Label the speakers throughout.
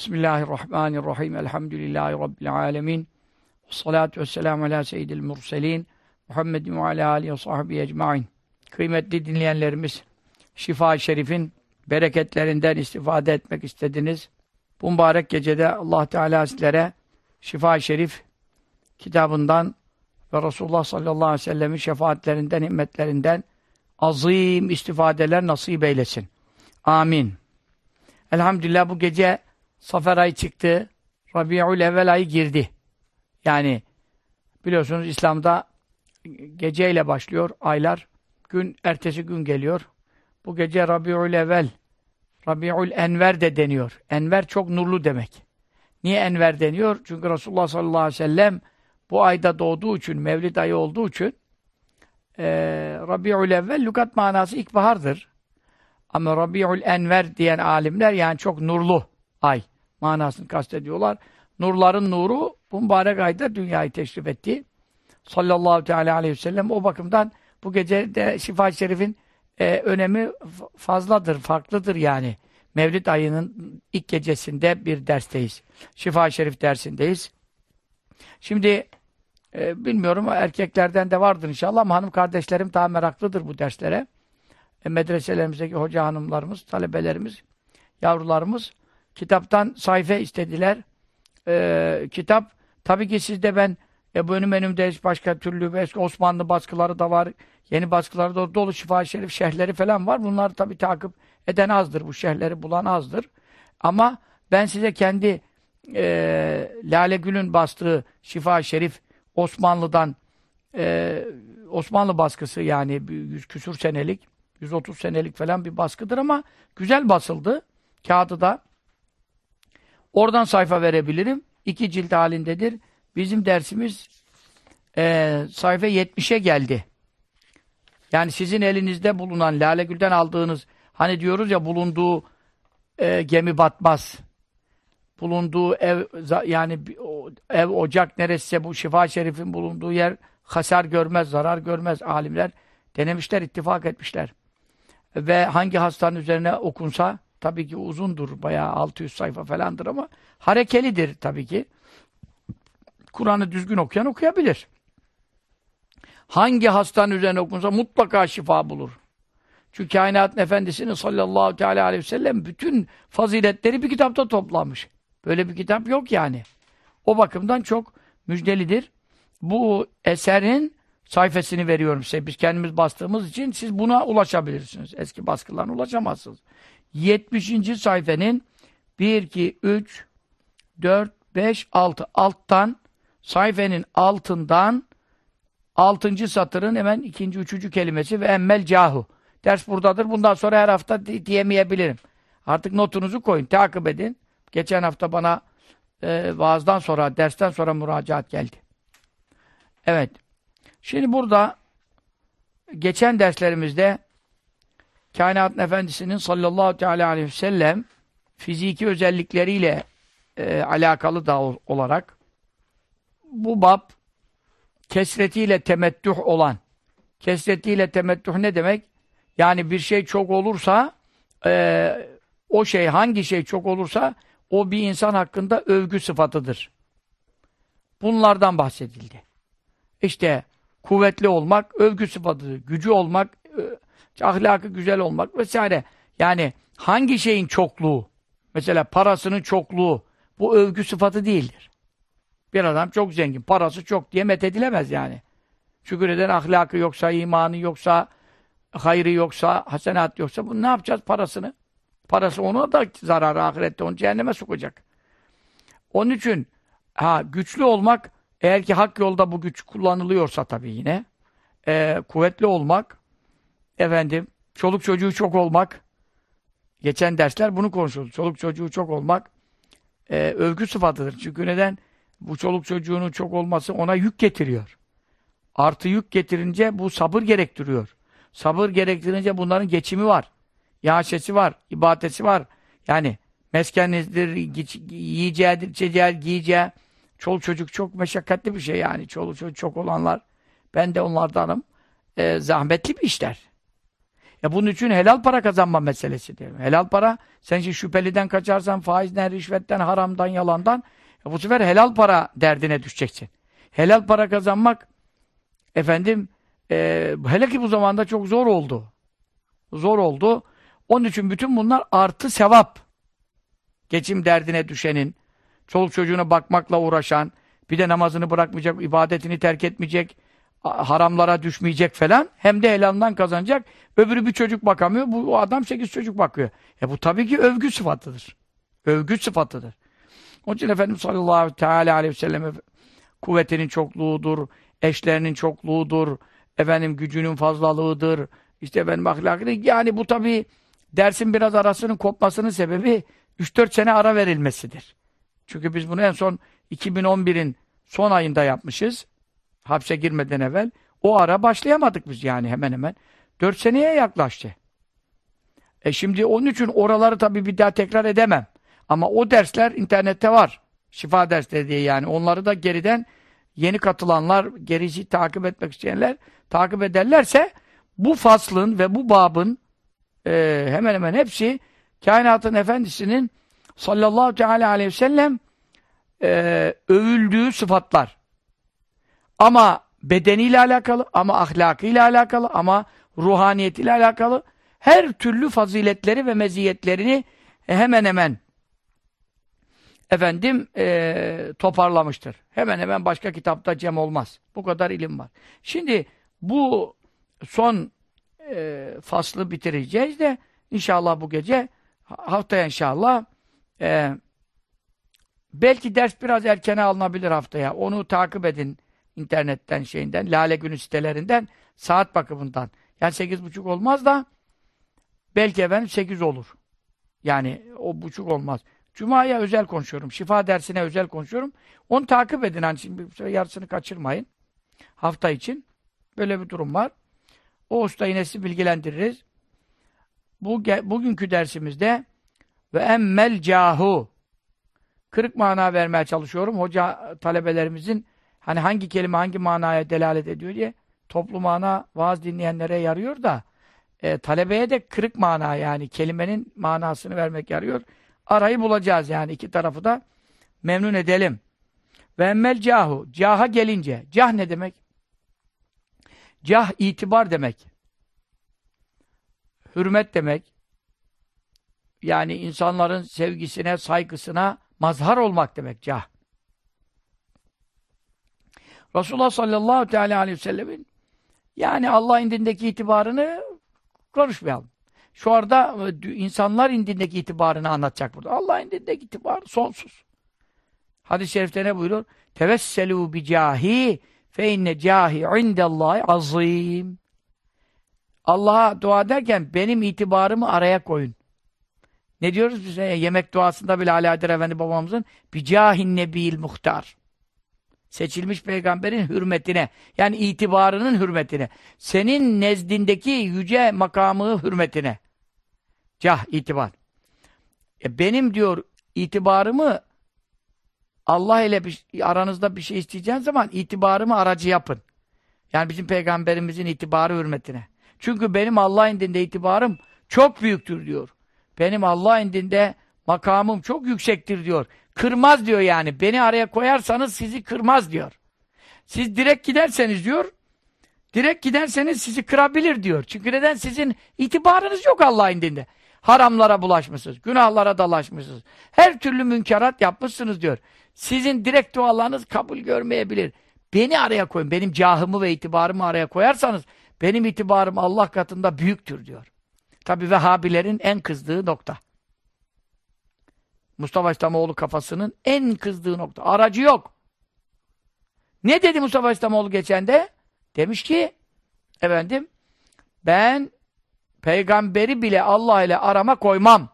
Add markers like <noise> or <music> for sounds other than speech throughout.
Speaker 1: Bismillahirrahmanirrahim. Elhamdülillahi Rabbil alemin. Salatu vesselamu ala seyyidil murselin. Muhammedin ve ala alihi ve sahbihi ecmain. Kıymetli dinleyenlerimiz, Şifa-i Şerif'in bereketlerinden istifade etmek istediniz. Bu mübarek gecede Allah Teala sizlere Şifa-i Şerif kitabından ve Resulullah sallallahu aleyhi ve sellemin şefaatlerinden, himmetlerinden azim istifadeler nasip eylesin. Amin. Elhamdülillah bu gece Safer ayı çıktı. Rabi'ül evvel ayı girdi. Yani biliyorsunuz İslam'da geceyle başlıyor aylar. Gün ertesi gün geliyor. Bu gece Rabi'ül evvel Rabi'ül enver de deniyor. Enver çok nurlu demek. Niye enver deniyor? Çünkü Resulullah sallallahu aleyhi ve sellem bu ayda doğduğu için, Mevlid ayı olduğu için e, Rabi'ül evvel lügat manası ilkbahardır. Ama Rabi'ül enver diyen alimler yani çok nurlu ay manasını kastediyorlar. Nurların nuru bu mübarek ayda dünyayı teşrif etti. Sallallahu teala aleyhi ve sellem o bakımdan bu gece de Şifa-i Şerif'in e, önemi fazladır, farklıdır yani. Mevlid ayının ilk gecesinde bir dersteyiz. Şifa-i Şerif dersindeyiz. Şimdi e, bilmiyorum erkeklerden de vardır inşallah ama hanım kardeşlerim daha meraklıdır bu derslere. E, medreselerimizdeki hoca hanımlarımız, talebelerimiz, yavrularımız kitaptan sayfa istediler. E, kitap, tabii ki sizde ben e, bu önüm önümde başka türlü eski Osmanlı baskıları da var. Yeni baskıları da dolu şifa şerif şerhleri falan var. Bunları tabii takip eden azdır. Bu şerhleri bulan azdır. Ama ben size kendi e, Lale Gül'ün bastığı şifa şerif Osmanlı'dan e, Osmanlı baskısı yani 100 küsur senelik 130 senelik falan bir baskıdır ama güzel basıldı. Kağıdı da oradan sayfa verebilirim. İki cilt halindedir. Bizim dersimiz e, sayfa 70'e geldi. Yani sizin elinizde bulunan Lale Gül'den aldığınız hani diyoruz ya bulunduğu e, gemi batmaz. Bulunduğu ev yani ev ocak neresi bu şifa şerifin bulunduğu yer hasar görmez, zarar görmez alimler denemişler, ittifak etmişler. Ve hangi hastanın üzerine okunsa tabii ki uzundur, bayağı 600 sayfa falandır ama harekelidir tabii ki. Kur'an'ı düzgün okuyan okuyabilir. Hangi hastanın üzerine okunsa mutlaka şifa bulur. Çünkü kainatın efendisinin sallallahu teala aleyhi ve sellem bütün faziletleri bir kitapta toplamış. Böyle bir kitap yok yani. O bakımdan çok müjdelidir. Bu eserin sayfasını veriyorum size. Biz kendimiz bastığımız için siz buna ulaşabilirsiniz. Eski baskılarına ulaşamazsınız. 70. sayfenin 1, 2, 3, 4, 5, 6 alttan sayfenin altından 6. satırın hemen ikinci, üçüncü kelimesi ve emmel cahu. Ders buradadır. Bundan sonra her hafta diyemeyebilirim. Artık notunuzu koyun, takip edin. Geçen hafta bana e, vaazdan sonra, dersten sonra müracaat geldi. Evet. Şimdi burada geçen derslerimizde Kainatın Efendisi'nin sallallahu teala aleyhi ve sellem fiziki özellikleriyle e, alakalı da olarak bu bab kesretiyle temettüh olan kesretiyle temettüh ne demek? Yani bir şey çok olursa e, o şey hangi şey çok olursa o bir insan hakkında övgü sıfatıdır. Bunlardan bahsedildi. İşte kuvvetli olmak övgü sıfatıdır. Gücü olmak, e, ahlakı güzel olmak vesaire. Yani hangi şeyin çokluğu, mesela parasının çokluğu bu övgü sıfatı değildir. Bir adam çok zengin, parası çok diye methedilemez yani. Şükür eden ahlakı yoksa, imanı yoksa, hayrı yoksa, hasenat yoksa bu ne yapacağız parasını? Parası ona da zararı ahirette onu cehenneme sokacak. Onun için ha güçlü olmak eğer ki hak yolda bu güç kullanılıyorsa tabii yine e, kuvvetli olmak efendim çoluk çocuğu çok olmak geçen dersler bunu konuşuyoruz. Çoluk çocuğu çok olmak e, övgü sıfatıdır. Çünkü neden? Bu çoluk çocuğunun çok olması ona yük getiriyor. Artı yük getirince bu sabır gerektiriyor. Sabır gerektirince bunların geçimi var. Yaşesi var, ibadeti var. Yani meskenizdir, yiyeceğidir, içeceği, giyeceği. Çoluk çocuk çok meşakkatli bir şey yani. Çoluk çocuk çok olanlar. Ben de onlardanım. E, zahmetli bir işler. Ya bunun için helal para kazanma meselesi diyor. Helal para, sen şimdi şüpheliden kaçarsan, faizden, rişvetten, haramdan, yalandan, ya bu sefer helal para derdine düşeceksin. Helal para kazanmak, efendim, e, hele ki bu zamanda çok zor oldu. Zor oldu. Onun için bütün bunlar artı sevap. Geçim derdine düşenin, çoluk çocuğuna bakmakla uğraşan, bir de namazını bırakmayacak, ibadetini terk etmeyecek, haramlara düşmeyecek falan. Hem de helalından kazanacak. Öbürü bir çocuk bakamıyor. Bu adam sekiz çocuk bakıyor. E bu tabii ki övgü sıfatıdır. Övgü sıfatıdır. Onun için Efendimiz sallallahu teala aleyhi ve sellem kuvvetinin çokluğudur, eşlerinin çokluğudur, efendim gücünün fazlalığıdır, işte benim ahlakını. Yani bu tabii dersin biraz arasının kopmasının sebebi 3-4 sene ara verilmesidir. Çünkü biz bunu en son 2011'in son ayında yapmışız. Hapse girmeden evvel. O ara başlayamadık biz yani hemen hemen. 4 seneye yaklaştı. E şimdi onun için oraları tabii bir daha tekrar edemem. Ama o dersler internette var. Şifa dersleri diye yani. Onları da geriden yeni katılanlar, gerisi takip etmek isteyenler takip ederlerse bu faslın ve bu babın e, hemen hemen hepsi kainatın efendisinin sallallahu teala aleyhi ve sellem e, övüldüğü sıfatlar. Ama bedeniyle alakalı, ama ahlakıyla alakalı, ama ruhaniyetiyle alakalı her türlü faziletleri ve meziyetlerini hemen hemen efendim e, toparlamıştır. Hemen hemen başka kitapta cem olmaz. Bu kadar ilim var. Şimdi bu son e, faslı bitireceğiz de inşallah bu gece haftaya inşallah e, belki ders biraz erkene alınabilir haftaya. Onu takip edin internetten şeyinden, Lale Günü sitelerinden saat bakımından. Yani sekiz buçuk olmaz da belki efendim sekiz olur. Yani o buçuk olmaz. Cuma'ya özel konuşuyorum. Şifa dersine özel konuşuyorum. Onu takip edin. Hani şimdi yarısını kaçırmayın. Hafta için. Böyle bir durum var. O usta yine sizi bilgilendiririz. Bu, bugünkü dersimizde ve emmel cahu kırık mana vermeye çalışıyorum. Hoca talebelerimizin hani hangi kelime hangi manaya delalet ediyor diye toplu mana vaaz dinleyenlere yarıyor da e, talebeye de kırık mana yani kelimenin manasını vermek yarıyor. Arayı bulacağız yani iki tarafı da memnun edelim. Ve emmel cahu. Caha gelince. Cah ne demek? Cah itibar demek. Hürmet demek. Yani insanların sevgisine, saygısına mazhar olmak demek cah. Resulullah sallallahu teala aleyhi ve sellemin yani Allah indindeki itibarını konuşmayalım. Şu anda e, insanlar indindeki itibarını anlatacak burada. Allah indindeki itibar sonsuz. Hadis-i şerifte ne buyuruyor? Tevesselu bi cahi fe inne cahi indallahi azim. Allah'a dua derken benim itibarımı araya koyun. Ne diyoruz biz? Yemek duasında bile Ali Adil Efendi babamızın bicahin nebil muhtar. Seçilmiş peygamberin hürmetine, yani itibarının hürmetine, senin nezdindeki yüce makamı hürmetine. Cah, itibar. E benim diyor itibarımı Allah ile bir, aranızda bir şey isteyeceğin zaman itibarımı aracı yapın. Yani bizim peygamberimizin itibarı hürmetine. Çünkü benim Allah indinde itibarım çok büyüktür diyor. Benim Allah indinde makamım çok yüksektir diyor. Kırmaz diyor yani. Beni araya koyarsanız sizi kırmaz diyor. Siz direkt giderseniz diyor, direkt giderseniz sizi kırabilir diyor. Çünkü neden? Sizin itibarınız yok Allah indinde. Haramlara bulaşmışsınız, günahlara dalaşmışsınız. Her türlü münkerat yapmışsınız diyor. Sizin direkt dualarınız kabul görmeyebilir. Beni araya koyun, benim cahımı ve itibarımı araya koyarsanız benim itibarım Allah katında büyüktür diyor. Tabi Vehhabilerin en kızdığı nokta. Mustafa İslamoğlu kafasının en kızdığı nokta. Aracı yok. Ne dedi Mustafa İslamoğlu geçen de? Demiş ki efendim ben peygamberi bile Allah ile arama koymam.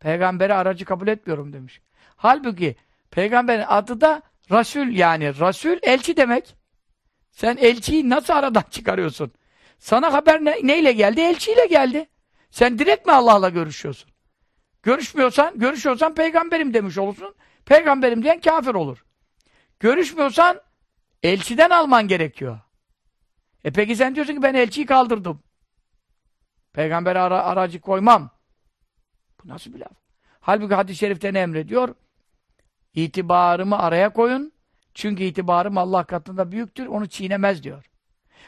Speaker 1: Peygamberi aracı kabul etmiyorum demiş. Halbuki peygamberin adı da Rasul yani. Rasul elçi demek. Sen elçiyi nasıl aradan <laughs> çıkarıyorsun? Sana haber ne, neyle geldi? Elçiyle geldi. Sen direkt mi Allah'la görüşüyorsun? Görüşmüyorsan, görüşüyorsan peygamberim demiş olursun. Peygamberim diyen kafir olur. Görüşmüyorsan elçiden alman gerekiyor. E peki sen diyorsun ki ben elçiyi kaldırdım. Peygamber'e ara, aracı koymam. Bu nasıl bir laf? Halbuki hadis-i şerifte ne emrediyor? İtibarımı araya koyun. Çünkü itibarım Allah katında büyüktür. Onu çiğnemez diyor.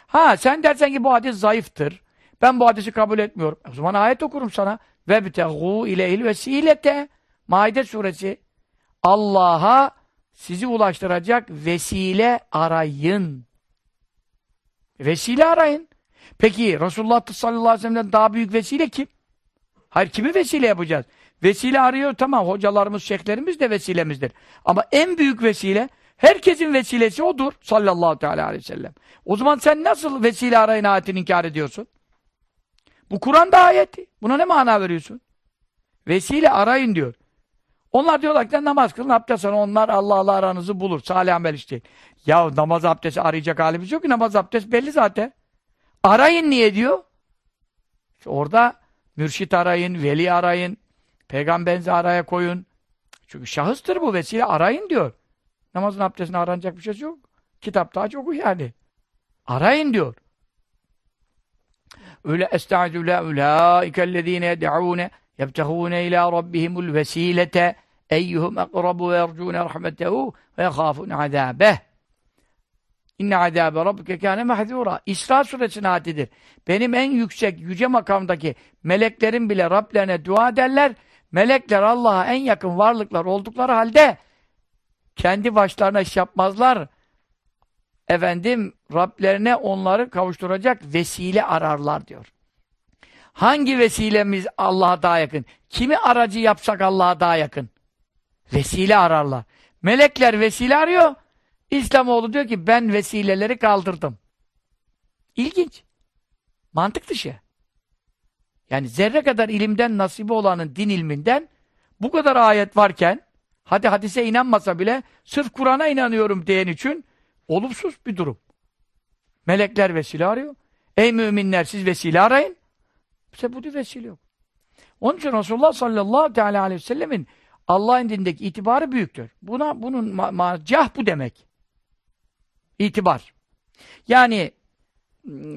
Speaker 1: Ha sen dersen ki bu hadis zayıftır. Ben bu hadisi kabul etmiyorum. O zaman ayet okurum sana. Ve bitehu ileyhil vesilete. Maide suresi. Allah'a sizi ulaştıracak vesile arayın. Vesile arayın. Peki Resulullah sallallahu aleyhi ve sellem'den daha büyük vesile kim? Hayır kimi vesile yapacağız? Vesile arıyor tamam hocalarımız, şeyhlerimiz de vesilemizdir. Ama en büyük vesile herkesin vesilesi odur sallallahu aleyhi ve sellem. O zaman sen nasıl vesile arayın ayetini inkar ediyorsun? Bu Kur'an'da ayeti. Buna ne mana veriyorsun? Vesile arayın diyor. Onlar diyorlar ki namaz kılın abdest alın. Onlar Allah'la aranızı bulur. Salih amel işte. Ya namaz abdesti arayacak halimiz yok ki. Namaz abdest belli zaten. Arayın niye diyor? İşte orada mürşit arayın, veli arayın, peygamberinizi araya koyun. Çünkü şahıstır bu vesile arayın diyor. Namazın abdestine aranacak bir şey yok. Kitap daha çok yani. Arayın diyor. Öyle estaizu la ulaikellezine yed'ûne yebtehûne ilâ rabbihimul vesîlete eyyuhum ekrabu ve yercûne rahmetehu ve yehâfûne azâbeh. İnne azâbe rabbike kâne mahzûrâ. İsra suresine atidir. Benim en yüksek, yüce makamdaki meleklerin bile Rablerine dua ederler. Melekler Allah'a en yakın varlıklar oldukları halde kendi başlarına iş yapmazlar. Efendim Rablerine onları kavuşturacak vesile ararlar diyor. Hangi vesilemiz Allah'a daha yakın? Kimi aracı yapsak Allah'a daha yakın? Vesile ararlar. Melekler vesile arıyor. İslamoğlu diyor ki ben vesileleri kaldırdım. İlginç. Mantık dışı. Yani zerre kadar ilimden nasibi olanın din ilminden bu kadar ayet varken hadi hadise inanmasa bile sırf Kur'an'a inanıyorum diyen için olumsuz bir durum. Melekler vesile arıyor. Ey müminler siz vesile arayın. İşte bu bir vesile yok. Onun için Resulullah sallallahu aleyhi ve sellemin Allah'ın dindeki itibarı büyüktür. Buna bunun ma bu demek. İtibar. Yani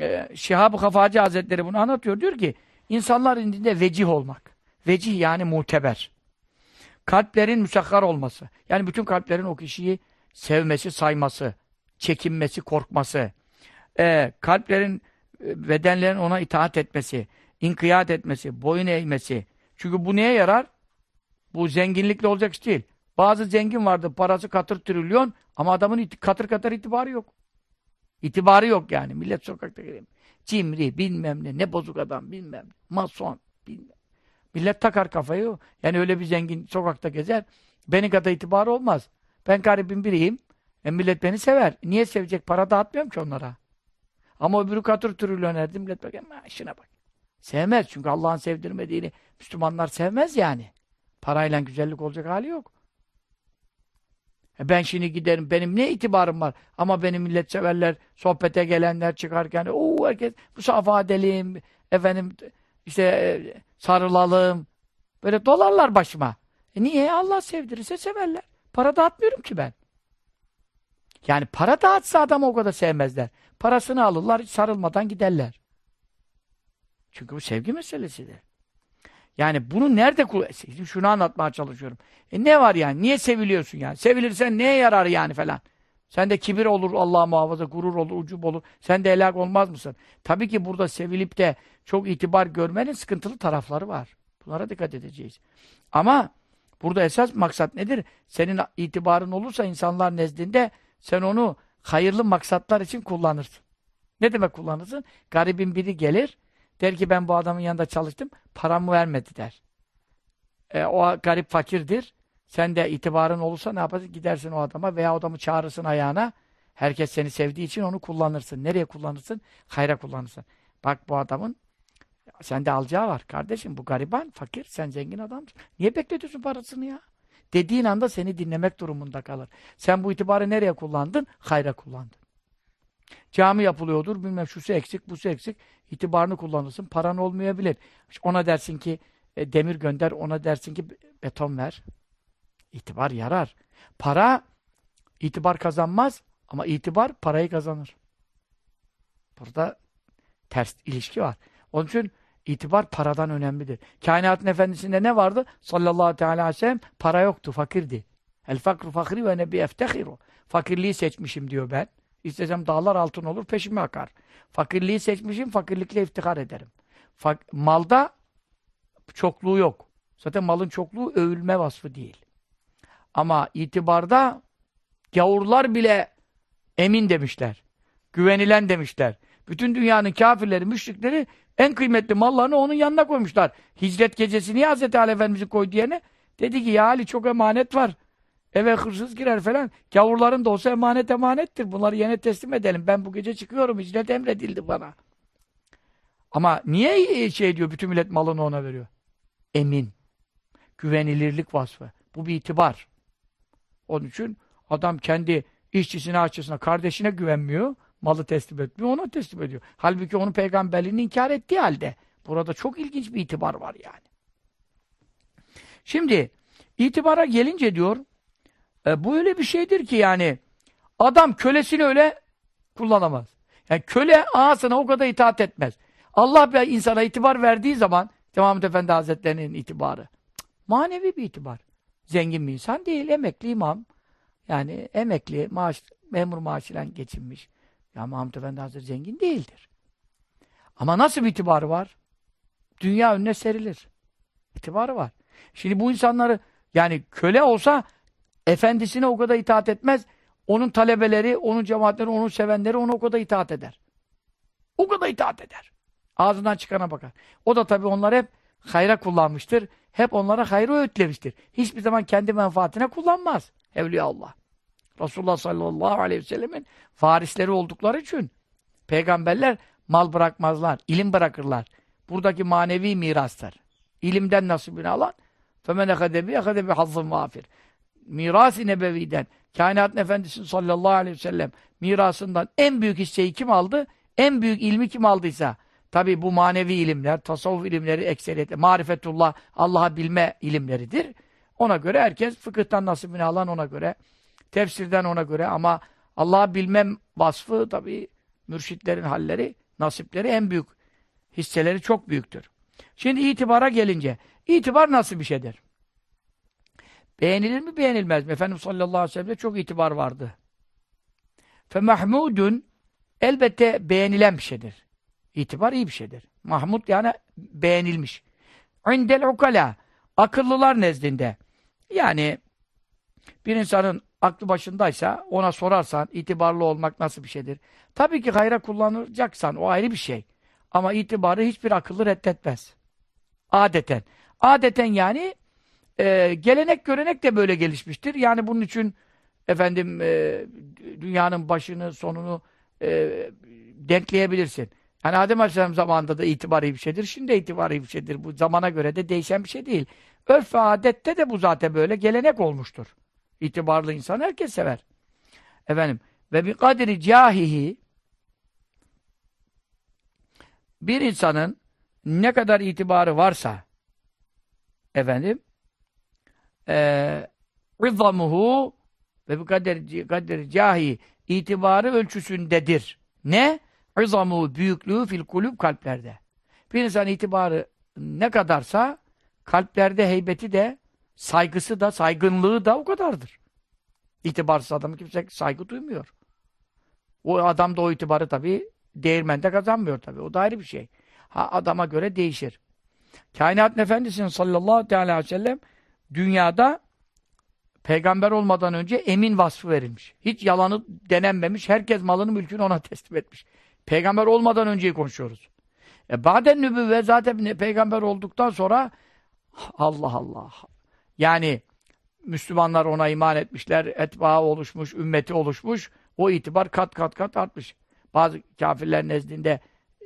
Speaker 1: e, Şihab-ı Kafacı Hazretleri bunu anlatıyor. Diyor ki insanlar indinde vecih olmak. Vecih yani muteber. Kalplerin müsakkar olması. Yani bütün kalplerin o kişiyi sevmesi, sayması, çekinmesi, korkması. E, kalplerin, e, bedenlerin ona itaat etmesi, inkiyat etmesi, boyun eğmesi. Çünkü bu neye yarar? Bu zenginlikle olacak iş değil. Bazı zengin vardı, parası katır trilyon ama adamın katır katır itibarı yok. İtibarı yok yani. Millet sokakta gireyim. Cimri, bilmem ne, ne bozuk adam, bilmem ne, mason, bilmem. Millet takar kafayı. Yani öyle bir zengin sokakta gezer. Benim kadar itibarı olmaz. Ben garibin biriyim. E millet beni sever. Niye sevecek? Para dağıtmıyorum ki onlara. Ama öbürü katır trilyonerdi. Millet bak, şuna bak. Sevmez. Çünkü Allah'ın sevdirmediğini Müslümanlar sevmez yani. Parayla güzellik olacak hali yok. E ben şimdi giderim, benim ne itibarım var? Ama benim millet severler, sohbete gelenler çıkarken, o herkes musafaha edelim, efendim işte e, sarılalım. Böyle dolarlar başıma. E niye? Allah sevdirirse severler. Para dağıtmıyorum ki ben. Yani para dağıtsa adamı o kadar sevmezler. Parasını alırlar, sarılmadan giderler. Çünkü bu sevgi meselesidir. Yani bunu nerede kullanıyorsun? Şunu anlatmaya çalışıyorum. E ne var yani? Niye seviliyorsun yani? Sevilirsen neye yarar yani falan? Sen de kibir olur Allah muhafaza, gurur olur, ucub olur. Sen de helak olmaz mısın? Tabii ki burada sevilip de çok itibar görmenin sıkıntılı tarafları var. Bunlara dikkat edeceğiz. Ama burada esas maksat nedir? Senin itibarın olursa insanlar nezdinde sen onu hayırlı maksatlar için kullanırsın. Ne demek kullanırsın? Garibin biri gelir, Der ki ben bu adamın yanında çalıştım, paramı vermedi der. E, o garip fakirdir. Sen de itibarın olursa ne yaparsın? Gidersin o adama veya adamı çağırırsın ayağına. Herkes seni sevdiği için onu kullanırsın. Nereye kullanırsın? Hayra kullanırsın. Bak bu adamın sende alacağı var. Kardeşim bu gariban, fakir, sen zengin adamsın. Niye bekletiyorsun parasını ya? Dediğin anda seni dinlemek durumunda kalır. Sen bu itibarı nereye kullandın? Hayra kullandın. Cami yapılıyordur, bilmem şusu eksik, busu eksik. İtibarını kullanırsın, paran olmayabilir. Ona dersin ki e, demir gönder, ona dersin ki beton ver. İtibar yarar. Para itibar kazanmaz ama itibar parayı kazanır. Burada ters ilişki var. Onun için İtibar paradan önemlidir. Kainatın efendisinde ne vardı? Sallallahu teala aleyhi ve sellem para yoktu, fakirdi. El fakru fakri ve nebi eftehiru. Fakirliği seçmişim diyor ben. İstesem dağlar altın olur, peşime akar. Fakirliği seçmişim, fakirlikle iftihar ederim. Fak malda çokluğu yok. Zaten malın çokluğu övülme vasfı değil. Ama itibarda gavurlar bile emin demişler. Güvenilen demişler. Bütün dünyanın kafirleri, müşrikleri en kıymetli mallarını onun yanına koymuşlar. Hicret gecesi niye Hazreti Ali Efendimiz'i koydu diyene? Dedi ki ya Ali çok emanet var. Eve hırsız girer falan. Gavurların da olsa emanet emanettir. Bunları yine teslim edelim. Ben bu gece çıkıyorum. Hicret emredildi bana. Ama niye şey diyor bütün millet malını ona veriyor? Emin. Güvenilirlik vasfı. Bu bir itibar. Onun için adam kendi işçisine, açısına, kardeşine güvenmiyor. Malı teslim etmiyor, ona teslim ediyor. Halbuki onun peygamberliğini inkar ettiği halde. Burada çok ilginç bir itibar var yani. Şimdi itibara gelince diyor e, bu öyle bir şeydir ki yani adam kölesini öyle kullanamaz. Yani köle ağasına o kadar itaat etmez. Allah bir insana itibar verdiği zaman Mahmud Efendi Hazretleri'nin itibarı manevi bir itibar. Zengin bir insan değil, emekli imam. Yani emekli, maaş, memur maaşıyla geçinmiş. Ya Mahmud Efendi Hazretleri zengin değildir. Ama nasıl bir itibarı var? Dünya önüne serilir. İtibarı var. Şimdi bu insanları yani köle olsa efendisine o kadar itaat etmez. Onun talebeleri, onun cemaatleri, onun sevenleri ona o kadar itaat eder. O kadar itaat eder. Ağzından çıkana bakar. O da tabii onlar hep hayra kullanmıştır. Hep onlara hayrı öğütlemiştir. Hiçbir zaman kendi menfaatine kullanmaz. Evliya Allah. Resulullah sallallahu aleyhi ve sellemin varisleri oldukları için peygamberler mal bırakmazlar, ilim bırakırlar. Buradaki manevi mirastır. İlimden nasibini alan فَمَنْ اَخَدَبِ اَخَدَبِ حَظٍ vafir. Miras-ı Nebevi'den, kainatın efendisi sallallahu aleyhi ve sellem mirasından en büyük hisseyi kim aldı? En büyük ilmi kim aldıysa, tabi bu manevi ilimler, tasavvuf ilimleri ekseriyetle, marifetullah, Allah'a bilme ilimleridir. Ona göre herkes fıkıhtan nasibini alan ona göre, tefsirden ona göre ama Allah'ı bilmem vasfı tabi mürşitlerin halleri, nasipleri en büyük hisseleri çok büyüktür. Şimdi itibara gelince, itibar nasıl bir şeydir? Beğenilir mi beğenilmez mi? Efendimiz sallallahu aleyhi ve sellem'de çok itibar vardı. Fe mahmudun elbette beğenilen bir şeydir. İtibar iyi bir şeydir. Mahmud yani beğenilmiş. İndel ukala akıllılar nezdinde. Yani bir insanın aklı başındaysa ona sorarsan itibarlı olmak nasıl bir şeydir? Tabii ki hayra kullanacaksan o ayrı bir şey. Ama itibarı hiçbir akıllı reddetmez. Adeten. Adeten yani e, gelenek görenek de böyle gelişmiştir. Yani bunun için efendim e, dünyanın başını sonunu e, denkleyebilirsin. Yani Adem Aleyhisselam zamanında da itibarı bir şeydir. Şimdi de itibarı bir şeydir. Bu zamana göre de değişen bir şey değil. Örf ve adette de bu zaten böyle gelenek olmuştur. İtibarlı insan herkes sever. Efendim ve bir kadri cahihi bir insanın ne kadar itibarı varsa efendim eee rızamuhu ve bu kadar, kadar cahi itibarı ölçüsündedir. Ne? Rızamuhu büyüklüğü fil kulüp kalplerde. Bir insan itibarı ne kadarsa kalplerde heybeti de saygısı da saygınlığı da o kadardır. İtibarsız adamı kimse saygı duymuyor. O adam da o itibarı tabii değirmende kazanmıyor tabii. O da ayrı bir şey. Ha, adama göre değişir. Kainat Efendisi'nin sallallahu aleyhi ve sellem dünyada peygamber olmadan önce emin vasfı verilmiş. Hiç yalanı denenmemiş. Herkes malını mülkünü ona <laughs> teslim etmiş. Peygamber olmadan önceyi konuşuyoruz. E baden nübüvve zaten peygamber olduktan sonra Allah Allah. Yani Müslümanlar ona iman etmişler, etbaı oluşmuş, ümmeti oluşmuş. O itibar kat kat kat artmış. Bazı kafirler nezdinde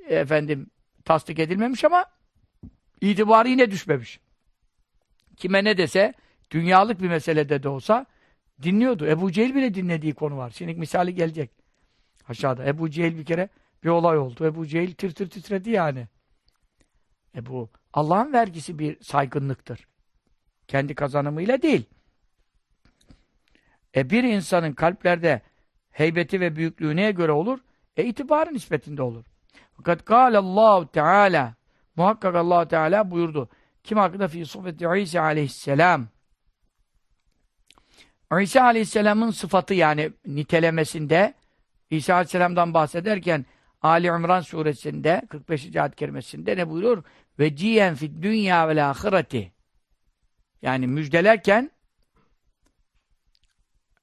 Speaker 1: efendim tasdik edilmemiş ama itibarı yine düşmemiş. Kime ne dese dünyalık bir meselede de olsa dinliyordu. Ebu Cehil bile dinlediği konu var. Şimdi misali gelecek. Aşağıda. Ebu Cehil bir kere bir olay oldu. Ebu Cehil tir tir titredi yani. E bu Allah'ın vergisi bir saygınlıktır. Kendi kazanımıyla değil. E bir insanın kalplerde heybeti ve büyüklüğü neye göre olur? E itibarın nispetinde olur. Fakat kâlallahu teâlâ Muhakkak allah Teala buyurdu. Kim hakkında fi sıfati İsa aleyhisselam İsa aleyhisselamın sıfatı yani nitelemesinde İsa aleyhisselamdan bahsederken Ali İmran suresinde 45. ayet kerimesinde ne buyuruyor? Ve ciyen fid dünya vel ahireti yani müjdelerken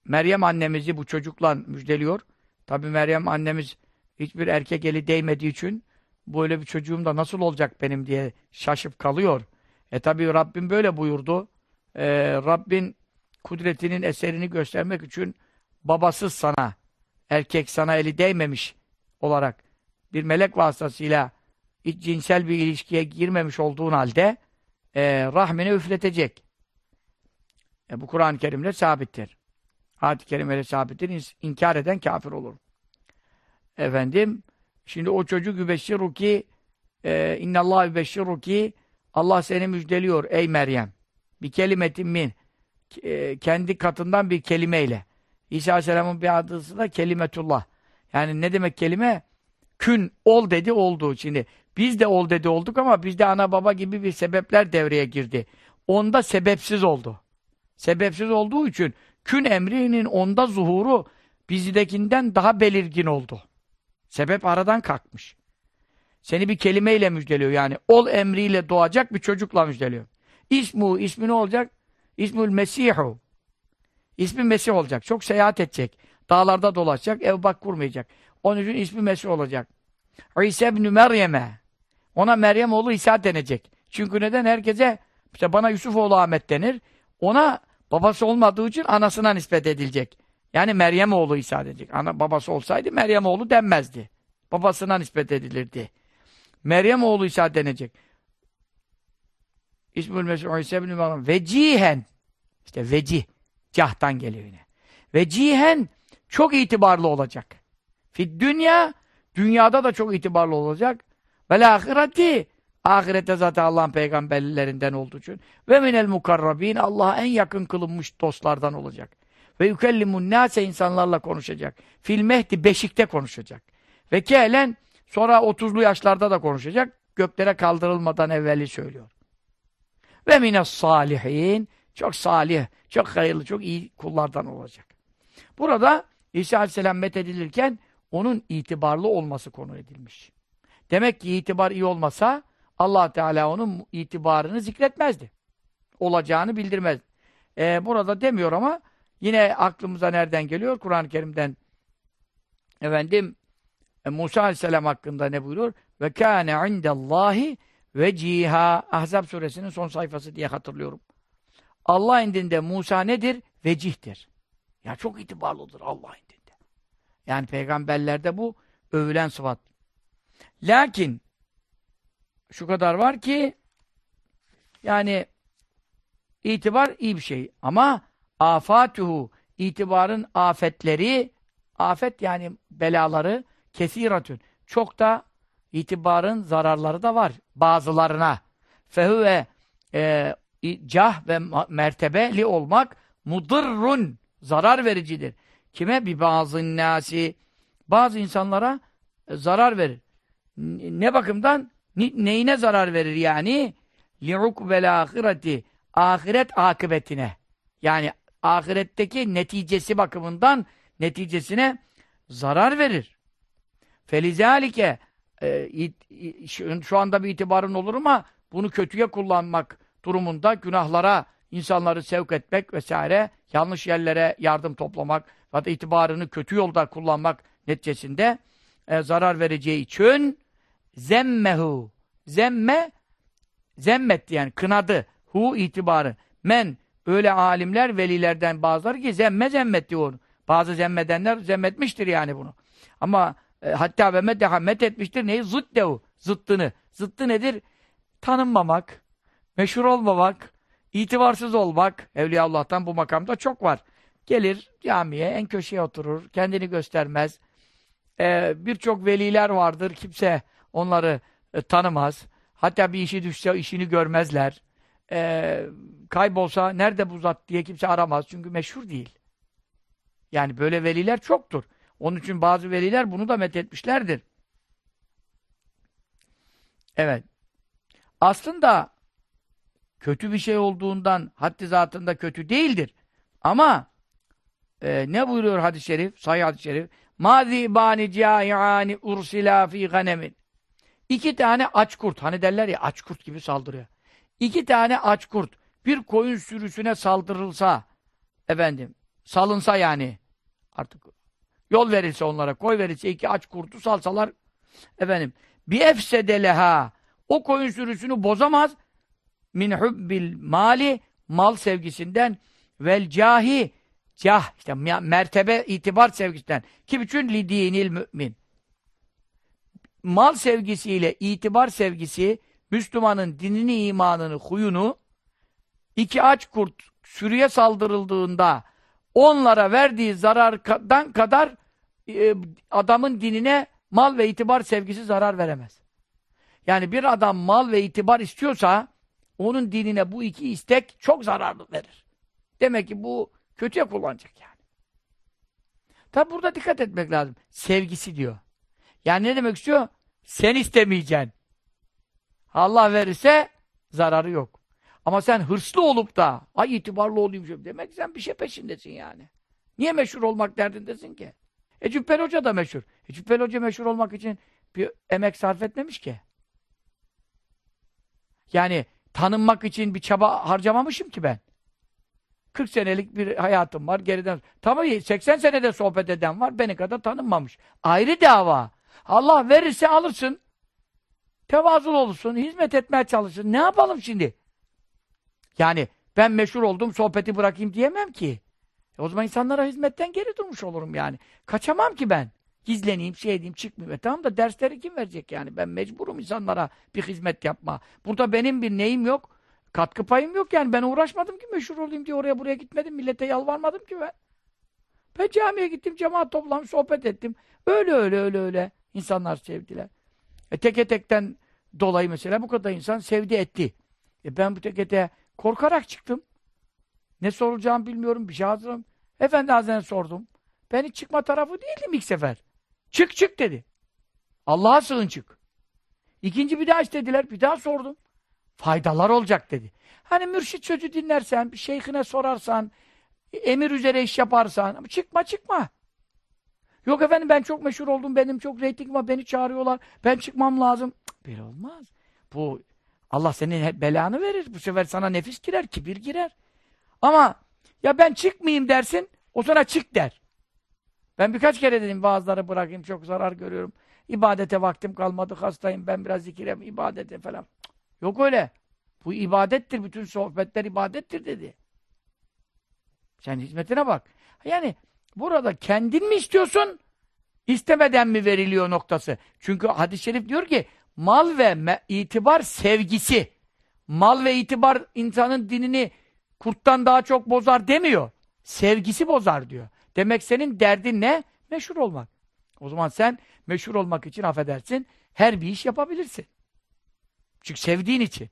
Speaker 1: Meryem annemizi bu çocukla müjdeliyor. Tabi Meryem annemiz hiçbir erkek eli değmediği için böyle bir çocuğum da nasıl olacak benim diye şaşıp kalıyor. E tabi Rabbim böyle buyurdu. E, Rabbin kudretinin eserini göstermek için babasız sana, erkek sana eli değmemiş olarak bir melek vasıtasıyla cinsel bir ilişkiye girmemiş olduğun halde e, rahmine üfletecek. E, bu Kur'an-ı Kerim'de sabittir. Hadis-i Kerime'de sabittir. İn inkar eden kafir olur. Efendim, şimdi o çocuk yübeşşiruki e, innallâhu yübeşşiruki Allah seni müjdeliyor ey Meryem. Bir kelimetin min. E, kendi katından bir kelimeyle. İsa Aleyhisselam'ın bir adısı da kelimetullah. Yani ne demek kelime? Kün, ol dedi, oldu. Şimdi biz de ol dedi olduk ama bizde ana baba gibi bir sebepler devreye girdi. Onda sebepsiz oldu. Sebepsiz olduğu için kün emrinin onda zuhuru bizdekinden daha belirgin oldu. Sebep aradan kalkmış. Seni bir kelimeyle müjdeliyor yani. Ol emriyle doğacak bir çocukla müjdeliyor. İsmu, ismi ne olacak? İsmül Mesihu. İsmi Mesih olacak. Çok seyahat edecek. Dağlarda dolaşacak. Ev bak kurmayacak. Onun için ismi Mesih olacak. İsa ibn Meryem'e. Ona Meryem oğlu İsa denecek. Çünkü neden? Herkese işte bana Yusuf oğlu Ahmet denir. Ona babası olmadığı için anasına nispet edilecek. Yani Meryem oğlu İsa denecek. Ana babası olsaydı Meryem oğlu denmezdi. Babasına nispet edilirdi. Meryem oğlu İsa denecek. İsmül Mesih İsa ibn Meryem. Vecihen. İşte vecih. Cahtan geliyor yine. Vecihen çok itibarlı olacak. Fid dünya dünyada da çok itibarlı olacak. Vel ahireti ahirette zaten Allah'ın peygamberlerinden olduğu için ve minel mukarrabin Allah'a en yakın kılınmış dostlardan olacak. Ve yükellimun nase insanlarla konuşacak. Fil mehdi beşikte konuşacak. Ve kehlen sonra 30'lu yaşlarda da konuşacak. Göklere kaldırılmadan evveli söylüyor. Ve mines salihin çok salih, çok hayırlı, çok iyi kullardan olacak. Burada İsa Aleyhisselam methedilirken onun itibarlı olması konu edilmiş. Demek ki itibar iyi olmasa allah Teala onun itibarını zikretmezdi. Olacağını bildirmez. Ee, burada demiyor ama yine aklımıza nereden geliyor? Kur'an-ı Kerim'den efendim e, Musa Aleyhisselam hakkında ne buyuruyor? Ve kâne indallahi veciha Ahzab suresinin son sayfası diye hatırlıyorum. Allah indinde Musa nedir? Vecihtir. Ya çok itibarlıdır Allah indinde. Yani peygamberlerde bu övülen sıfat. Lakin şu kadar var ki yani itibar iyi bir şey. Ama afatuhu itibarın afetleri afet yani belaları kesiratün. Çok da itibarın zararları da var bazılarına. Fehüve e, cah ve mertebeli olmak mudırrun zarar vericidir. Kime? Bir bazı nasi bazı insanlara e, zarar verir. Ne bakımdan? Neyine zarar verir yani? li'ukbel ahireti ahiret akıbetine. Yani ahiretteki neticesi bakımından neticesine zarar verir. Felizalike e, şu anda bir itibarın olur ama bunu kötüye kullanmak durumunda günahlara insanları sevk etmek vesaire yanlış yerlere yardım toplamak da itibarını kötü yolda kullanmak neticesinde e, zarar vereceği için zemmehu. Zemme zemmetti yani kınadı. Hu itibarı. Men öyle alimler velilerden bazıları ki zemme zemmetti onu bazı zemmedenler zemmetmiştir yani bunu. Ama e, hatta ve meddeha met etmiştir. Neyi? Zıddehu. Zıttını zıttı nedir? Tanınmamak meşhur olmamak itibarsız olmak. Evliya Allah'tan bu makamda çok var. Gelir camiye en köşeye oturur kendini göstermez. Ee, birçok veliler vardır. Kimse onları e, tanımaz. Hatta bir işi düşse işini görmezler. E, kaybolsa nerede bu zat diye kimse aramaz. Çünkü meşhur değil. Yani böyle veliler çoktur. Onun için bazı veliler bunu da methetmişlerdir. Evet. aslında kötü bir şey olduğundan haddi zatında kötü değildir. Ama e, ne buyuruyor hadis-i şerif? Sahih hadis-i şerif. Mazibani caiani ursila fi ganemin. İki tane aç kurt. Hani derler ya aç kurt gibi saldırıyor. İki tane aç kurt bir koyun sürüsüne saldırılsa efendim salınsa yani artık yol verilse onlara koy verilse iki aç kurtu salsalar efendim bir efsedeleha o koyun sürüsünü bozamaz min hubbil mali mal sevgisinden vel cahi cah işte mertebe itibar sevgisinden kim için li dinil mümin mal sevgisiyle itibar sevgisi Müslümanın dinini, imanını, huyunu iki aç kurt sürüye saldırıldığında onlara verdiği zarardan kadar e, adamın dinine mal ve itibar sevgisi zarar veremez. Yani bir adam mal ve itibar istiyorsa onun dinine bu iki istek çok zararlı verir. Demek ki bu kötüye kullanacak yani. Tabi burada dikkat etmek lazım. Sevgisi diyor. Yani ne demek istiyor? Sen istemeyeceksin. Allah verirse zararı yok. Ama sen hırslı olup da ay itibarlı olayım demek sen bir şey peşindesin yani. Niye meşhur olmak derdindesin ki? E Cübbeli Hoca da meşhur. E Cübbeli Hoca meşhur olmak için bir emek sarf etmemiş ki. Yani tanınmak için bir çaba harcamamışım ki ben. 40 senelik bir hayatım var geriden. Tabii 80 senede sohbet eden var. Beni kadar tanınmamış. Ayrı dava. Allah verirse alırsın. Tevazul olursun. Hizmet etmeye çalışırsın. Ne yapalım şimdi? Yani ben meşhur oldum sohbeti bırakayım diyemem ki. E o zaman insanlara hizmetten geri durmuş olurum yani. Kaçamam ki ben. Gizleneyim, şey edeyim, çıkmayayım. E tamam da dersleri kim verecek yani? Ben mecburum insanlara bir hizmet yapma. Burada benim bir neyim yok. Katkı payım yok yani. Ben uğraşmadım ki meşhur olayım diye oraya buraya gitmedim. Millete yalvarmadım ki ben. Ben camiye gittim, cemaat toplamış, sohbet ettim. Öyle öyle öyle öyle. İnsanlar sevdiler. E teke tekten dolayı mesela bu kadar insan sevdi etti. E ben bu teke te korkarak çıktım. Ne soracağımı bilmiyorum, bir şey hazırım. Efendi Hazretleri'ne sordum. Ben hiç çıkma tarafı değildim ilk sefer. Çık çık dedi. Allah'a sığın çık. İkinci bir daha istediler, bir daha sordum. Faydalar olacak dedi. Hani mürşit sözü dinlersen, bir şeyhine sorarsan, emir üzere iş yaparsan, çıkma çıkma. Yok efendim ben çok meşhur oldum, benim çok reyting var, beni çağırıyorlar, ben çıkmam lazım. Cık, böyle olmaz. Bu Allah senin belanı verir. Bu sefer sana nefis girer, kibir girer. Ama ya ben çıkmayayım dersin, o sana çık der. Ben birkaç kere dedim bazıları bırakayım, çok zarar görüyorum. İbadete vaktim kalmadı, hastayım, ben biraz zikirem, ibadete falan. Yok öyle. Bu ibadettir, bütün sohbetler ibadettir dedi. Sen hizmetine bak. Yani burada kendin mi istiyorsun, istemeden mi veriliyor noktası? Çünkü hadis-i şerif diyor ki, mal ve itibar sevgisi. Mal ve itibar insanın dinini kurttan daha çok bozar demiyor. Sevgisi bozar diyor. Demek senin derdin ne? Meşhur olmak. O zaman sen meşhur olmak için affedersin, her bir iş yapabilirsin. Çünkü sevdiğin için.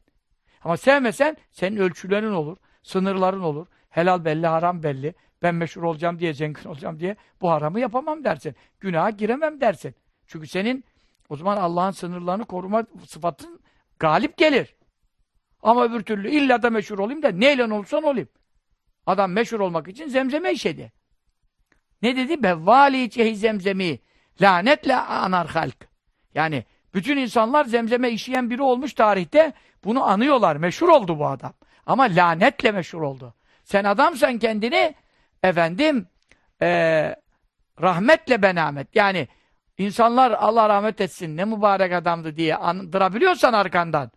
Speaker 1: Ama sevmesen senin ölçülerin olur, sınırların olur. Helal belli, haram belli. Ben meşhur olacağım diye, zengin <laughs> olacağım diye bu haramı yapamam dersin. Günaha giremem dersin. Çünkü senin o zaman Allah'ın sınırlarını koruma sıfatın galip gelir. Ama öbür türlü illa da meşhur olayım da neyle olursan olayım. Adam meşhur olmak için zemzeme işedi. Ne dedi? Bevvali cehi zemzemi lanetle anar halk. Yani bütün insanlar zemzeme işeyen biri olmuş tarihte. Bunu anıyorlar. Meşhur oldu bu adam. Ama lanetle meşhur oldu. Sen adamsan kendini efendim ee, rahmetle benamet. Yani insanlar Allah rahmet etsin ne mübarek adamdı diye andırabiliyorsan arkandan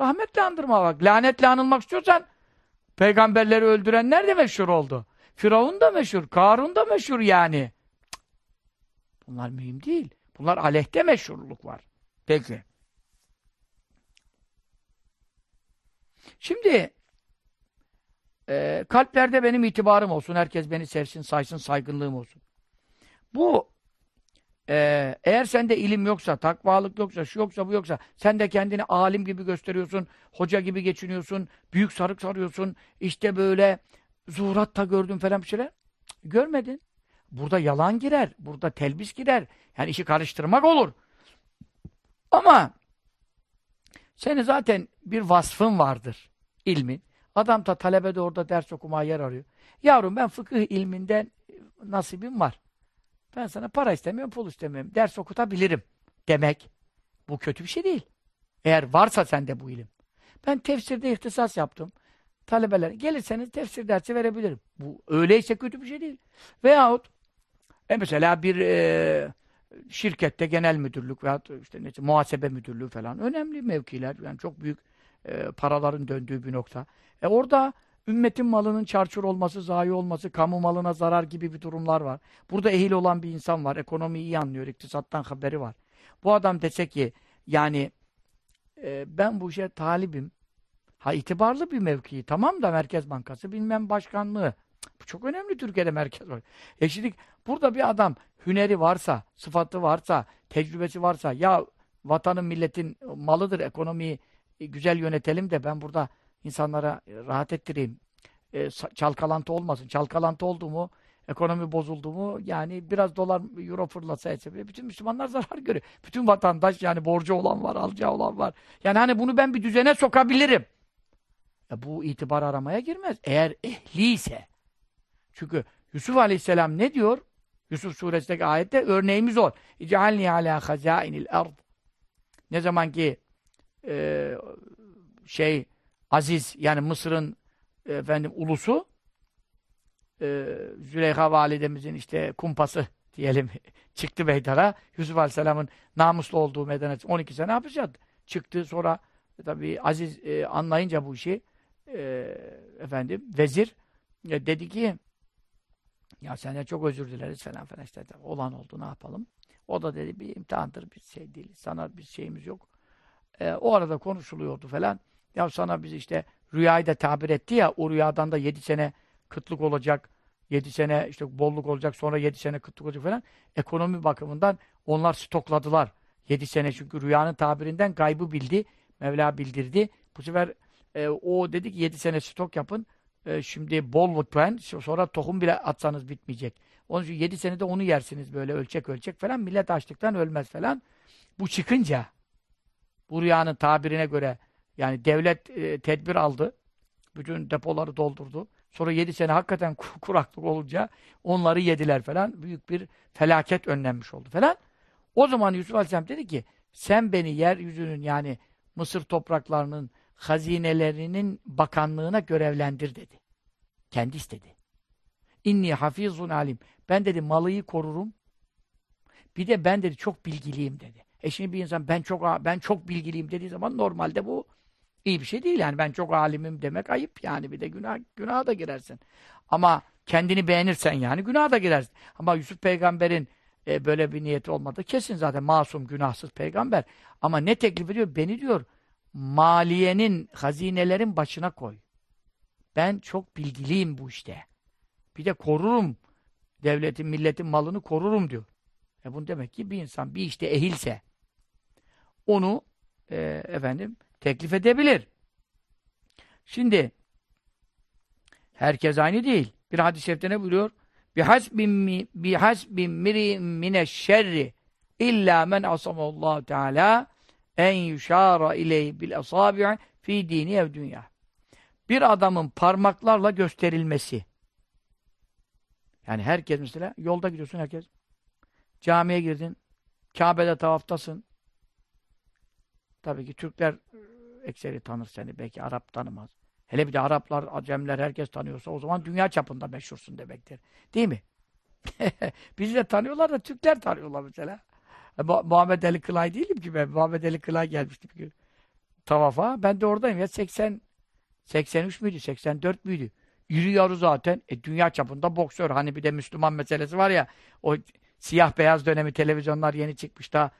Speaker 1: rahmetle andırma bak. Lanetle anılmak istiyorsan peygamberleri öldürenler de meşhur oldu. Firavun da meşhur, Karun da meşhur yani. Bunlar mühim değil. Bunlar aleyhte meşhurluk var. Peki. Şimdi e, kalplerde benim itibarım olsun. Herkes beni sevsin, saysın, saygınlığım olsun. Bu e, eğer sende ilim yoksa, takvalık yoksa, şu yoksa, bu yoksa, sen de kendini alim gibi gösteriyorsun, hoca gibi geçiniyorsun, büyük sarık sarıyorsun, işte böyle zuhuratta gördün falan bir şeyler. görmedin. Burada yalan girer, burada telbis girer. Yani işi karıştırmak olur. Ama Senin zaten bir vasfın vardır ilmin. Adam da talebe de orada ders okumaya yer arıyor. Yavrum ben fıkıh ilminden nasibim var. Ben sana para istemiyorum, pul istemiyorum. Ders okutabilirim demek. Bu kötü bir şey değil. Eğer varsa sende bu ilim. Ben tefsirde ihtisas yaptım. Talebeler gelirseniz tefsir dersi verebilirim. Bu öyleyse kötü bir şey değil. Veyahut e mesela bir e, şirkette genel müdürlük veya işte neyse, muhasebe müdürlüğü falan önemli mevkiler. Yani çok büyük e, paraların döndüğü bir nokta. E orada ümmetin malının çarçur olması, zayi olması, kamu malına zarar gibi bir durumlar var. Burada ehil olan bir insan var. Ekonomiyi iyi anlıyor. iktisattan haberi var. Bu adam dese ki yani e, ben bu işe talibim. Ha itibarlı bir mevki. Tamam da Merkez Bankası bilmem başkanlığı. Bu çok önemli Türkiye'de merkez var. E şimdi burada bir adam hüneri varsa, sıfatı varsa, tecrübesi varsa ya vatanın milletin malıdır ekonomiyi e, güzel yönetelim de ben burada insanlara e, rahat ettireyim. E, çalkalantı olmasın. Çalkalantı oldu mu ekonomi bozuldu mu yani biraz dolar euro fırlasa etse bütün Müslümanlar <laughs> zarar görüyor. Bütün vatandaş yani borcu olan var, alacağı olan var. Yani hani bunu ben bir düzene sokabilirim. E bu itibar aramaya girmez. Eğer ehliyse. Çünkü Yusuf Aleyhisselam ne diyor? Yusuf suresindeki ayette örneğimiz o. İcealni ala hazainil ard. Ne zaman ki e, şey Aziz yani Mısır'ın efendim ulusu e, Züleyha validemizin işte kumpası diyelim <laughs> çıktı meydana. Yusuf Aleyhisselam'ın namuslu olduğu meydana 12 sene hapis yattı. Çıktı sonra e, tabii Aziz e, anlayınca bu işi e, efendim vezir e, dedi ki ya senden çok özür dileriz falan falan işte olan oldu ne yapalım. O da dedi bir imtihandır bir şey değil. Sana bir şeyimiz yok. E, o arada konuşuluyordu falan. Ya sana biz işte rüyayı da tabir etti ya o rüyadan da yedi sene kıtlık olacak. Yedi sene işte bolluk olacak. Sonra yedi sene kıtlık olacak falan. Ekonomi bakımından onlar stokladılar. Yedi sene çünkü rüyanın tabirinden gaybı bildi. Mevla bildirdi. Bu sefer e, o dedi ki yedi sene stok yapın. E, şimdi bolluk ben. Sonra tohum bile atsanız bitmeyecek. Onun için yedi senede onu yersiniz böyle ölçek ölçek falan. Millet açlıktan ölmez falan. Bu çıkınca bu rüyanın tabirine göre yani devlet e, tedbir aldı. Bütün depoları doldurdu. Sonra yedi sene hakikaten kuraklık olunca onları yediler falan. Büyük bir felaket önlenmiş oldu falan. O zaman Yusuf Aleyhisselam dedi ki sen beni yeryüzünün yani Mısır topraklarının hazinelerinin bakanlığına görevlendir dedi. Kendi istedi. İnni hafizun alim. Ben dedi malıyı korurum. Bir de ben dedi çok bilgiliyim dedi. E şimdi bir insan ben çok ben çok bilgiliyim dediği zaman normalde bu iyi bir şey değil yani. Ben çok alimim demek ayıp yani. Bir de günah günaha da girersin. Ama kendini beğenirsen yani günaha da girersin. Ama Yusuf peygamberin e, böyle bir niyeti olmadı. Kesin zaten masum, günahsız peygamber. Ama ne teklif ediyor? Beni diyor maliyenin, hazinelerin başına koy. Ben çok bilgiliyim bu işte. Bir de korurum. Devletin, milletin malını korurum diyor. E bunu demek ki bir insan bir işte ehilse onu e, efendim teklif edebilir. Şimdi herkes aynı değil. Bir hadis-i şerifte ne buyuruyor? Bihasbin bihasbin miri mineşşerri illa men asamallahu teala en yuşara ileyhi bil asabi'i fi dini ev dünya. Bir adamın parmaklarla gösterilmesi. Yani herkes mesela yolda gidiyorsun herkes. Camiye girdin. Kabe'de tavaftasın. Tabii ki Türkler ekseri tanır seni. Belki Arap tanımaz. Hele bir de Araplar, Acemler herkes tanıyorsa o zaman dünya çapında meşhursun demektir. Değil mi? <laughs> Bizi de tanıyorlar da Türkler tanıyorlar mesela. E, Muhammed Ali Kılay değilim ki ben. Muhammed Ali Kılay gelmişti bir gün. Tavafa. Ben de oradayım ya. 80 83 müydü? 84 müydü? Yürüyoruz zaten. E, dünya çapında boksör. Hani bir de Müslüman meselesi var ya. O siyah beyaz dönemi televizyonlar yeni çıkmış da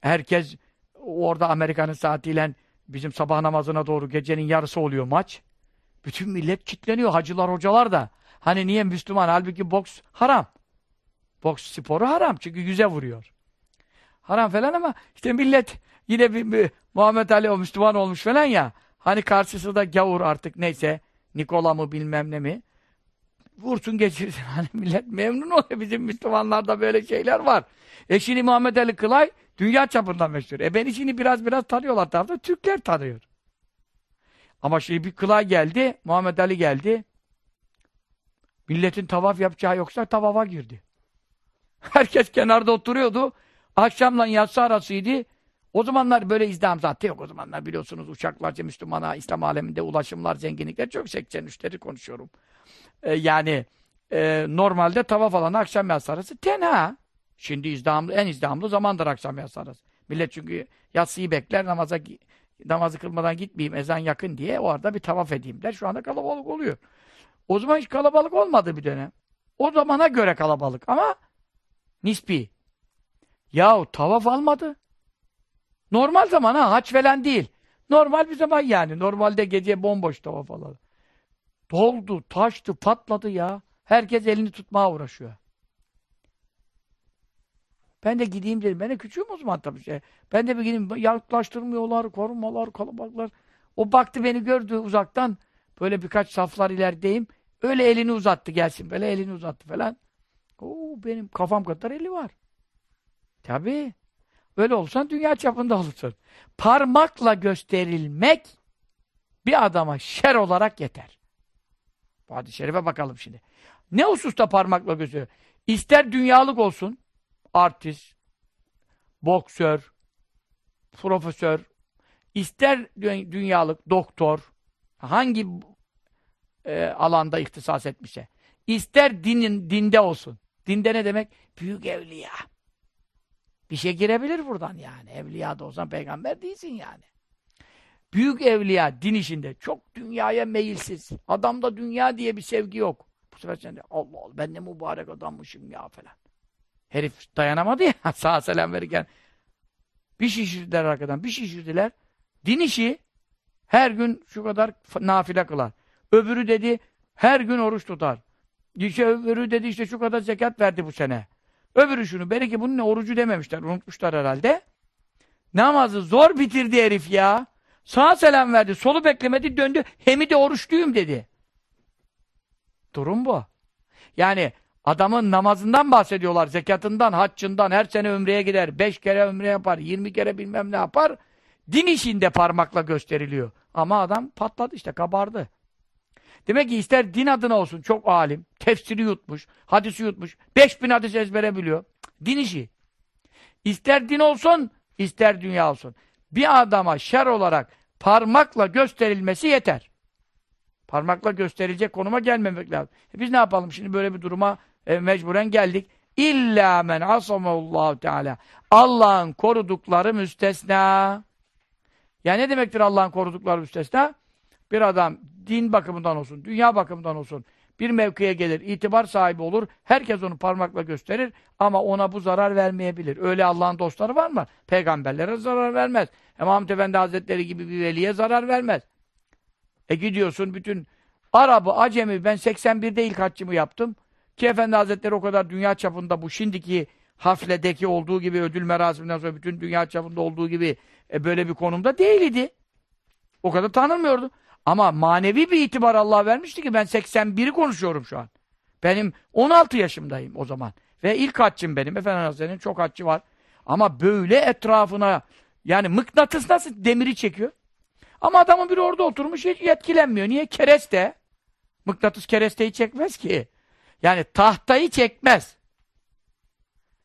Speaker 1: herkes orada Amerika'nın saatiyle bizim sabah namazına doğru gecenin yarısı oluyor maç. Bütün millet kitleniyor. Hacılar, hocalar da. Hani niye Müslüman? Halbuki boks haram. Boks sporu haram. Çünkü yüze vuruyor. Haram falan ama işte millet yine bir, bir Muhammed Ali o Müslüman olmuş falan ya. Hani karşısında gavur artık neyse Nikola mı bilmem ne mi. Vursun geçirsin. <laughs> Hani millet memnun oluyor. Bizim Müslümanlarda böyle şeyler var. E şimdi Muhammed Ali Kılay Dünya çapında meşhur. E beni şimdi biraz biraz tanıyorlar tarafta. Türkler tanıyor. Ama şimdi bir kılay geldi. Muhammed Ali geldi. Milletin tavaf yapacağı yoksa tavafa girdi. <laughs> Herkes kenarda oturuyordu. Akşamla yatsı arasıydı. O zamanlar böyle izdiham zaten yok. O zamanlar biliyorsunuz uçaklarca Müslümana, İslam aleminde ulaşımlar, zenginlikler çok 83'leri konuşuyorum. Ee, yani e, normalde tavaf alanı akşam yatsı arası tenha. Şimdi izdihamlı, en izdihamlı zamandır akşam yatsı arası. Millet çünkü yatsıyı bekler, namaza namazı kılmadan gitmeyeyim, ezan yakın diye o arada bir tavaf edeyim der. Şu anda kalabalık oluyor. O zaman hiç kalabalık olmadı bir dönem. O zamana göre kalabalık ama nispi. Yahu tavaf almadı. Normal zaman ha, haç falan değil. Normal bir zaman yani. Normalde gece bomboş tavaf alalım. Doldu, taştı, patladı ya. Herkes elini tutmaya uğraşıyor. Ben de gideyim dedim. Ben de küçüğüm o zaman tabii. Şey. Ben de bir gideyim. Yaklaştırmıyorlar, korumalar, kalabalıklar. O baktı beni gördü uzaktan. Böyle birkaç saflar ilerideyim. Öyle elini uzattı gelsin. Böyle elini uzattı falan. Oo, benim kafam kadar eli var. Tabii. Böyle olsan dünya çapında olursun. Parmakla gösterilmek bir adama şer olarak yeter. Hadis-i şerife bakalım şimdi. Ne hususta parmakla gösteriyor? İster dünyalık olsun, artist, boksör, profesör, ister dünyalık, doktor, hangi e, alanda ihtisas etmişse, ister dinin dinde olsun. Dinde ne demek? Büyük evliya. Bir şey girebilir buradan yani. Evliya da olsan peygamber değilsin yani. Büyük evliya din işinde çok dünyaya meyilsiz. Adamda dünya diye bir sevgi yok. Bu sefer sen de Allah Allah ben ne mübarek adammışım ya falan. Herif dayanamadı ya <laughs> sağ selam verirken. Bir şişirdiler arkadan, bir şişirdiler. Din işi her gün şu kadar nafile kılar. Öbürü dedi her gün oruç tutar. İşte öbürü dedi işte şu kadar zekat verdi bu sene. Öbürü şunu. Belki bunun ne orucu dememişler. Unutmuşlar herhalde. Namazı zor bitirdi herif ya. Sağa selam verdi. Solu beklemedi döndü. Hemi de oruçluyum dedi. Durum bu. Yani adamın namazından bahsediyorlar. Zekatından, haccından. Her sene ömreye gider. Beş kere ömre yapar. Yirmi kere bilmem ne yapar. Din işinde parmakla gösteriliyor. Ama adam patladı işte. Kabardı. Demek ki ister din adına olsun çok alim, tefsiri yutmuş, hadisi yutmuş, beş bin hadis ezbere biliyor. Din işi. İster din olsun, ister dünya olsun. Bir adama şer olarak parmakla gösterilmesi yeter. Parmakla gösterilecek konuma gelmemek lazım. E biz ne yapalım şimdi böyle bir duruma e, mecburen geldik. İlla men asamullahu teala. Allah'ın korudukları müstesna. Ya ne demektir Allah'ın korudukları müstesna? Bir adam din bakımından olsun, dünya bakımından olsun bir mevkiye gelir, itibar sahibi olur, herkes onu parmakla gösterir ama ona bu zarar vermeyebilir. Öyle Allah'ın dostları var mı? Peygamberlere zarar vermez. Muhammed Efendi Hazretleri gibi bir veliye zarar vermez. E gidiyorsun bütün Arabı, Acemi, ben 81'de ilk haccımı yaptım. Ki Efendi Hazretleri o kadar dünya çapında bu şimdiki hafledeki olduğu gibi ödül merasiminden sonra bütün dünya çapında olduğu gibi e, böyle bir konumda değildi. O kadar tanınmıyordu. Ama manevi bir itibar Allah vermişti ki ben 81'i konuşuyorum şu an. Benim 16 yaşımdayım o zaman. Ve ilk haccım benim. Efendimiz Hazretleri'nin çok haccı var. Ama böyle etrafına yani mıknatıs nasıl demiri çekiyor? Ama adamın biri orada oturmuş hiç yetkilenmiyor. Niye? Kereste. Mıknatıs keresteyi çekmez ki. Yani tahtayı çekmez.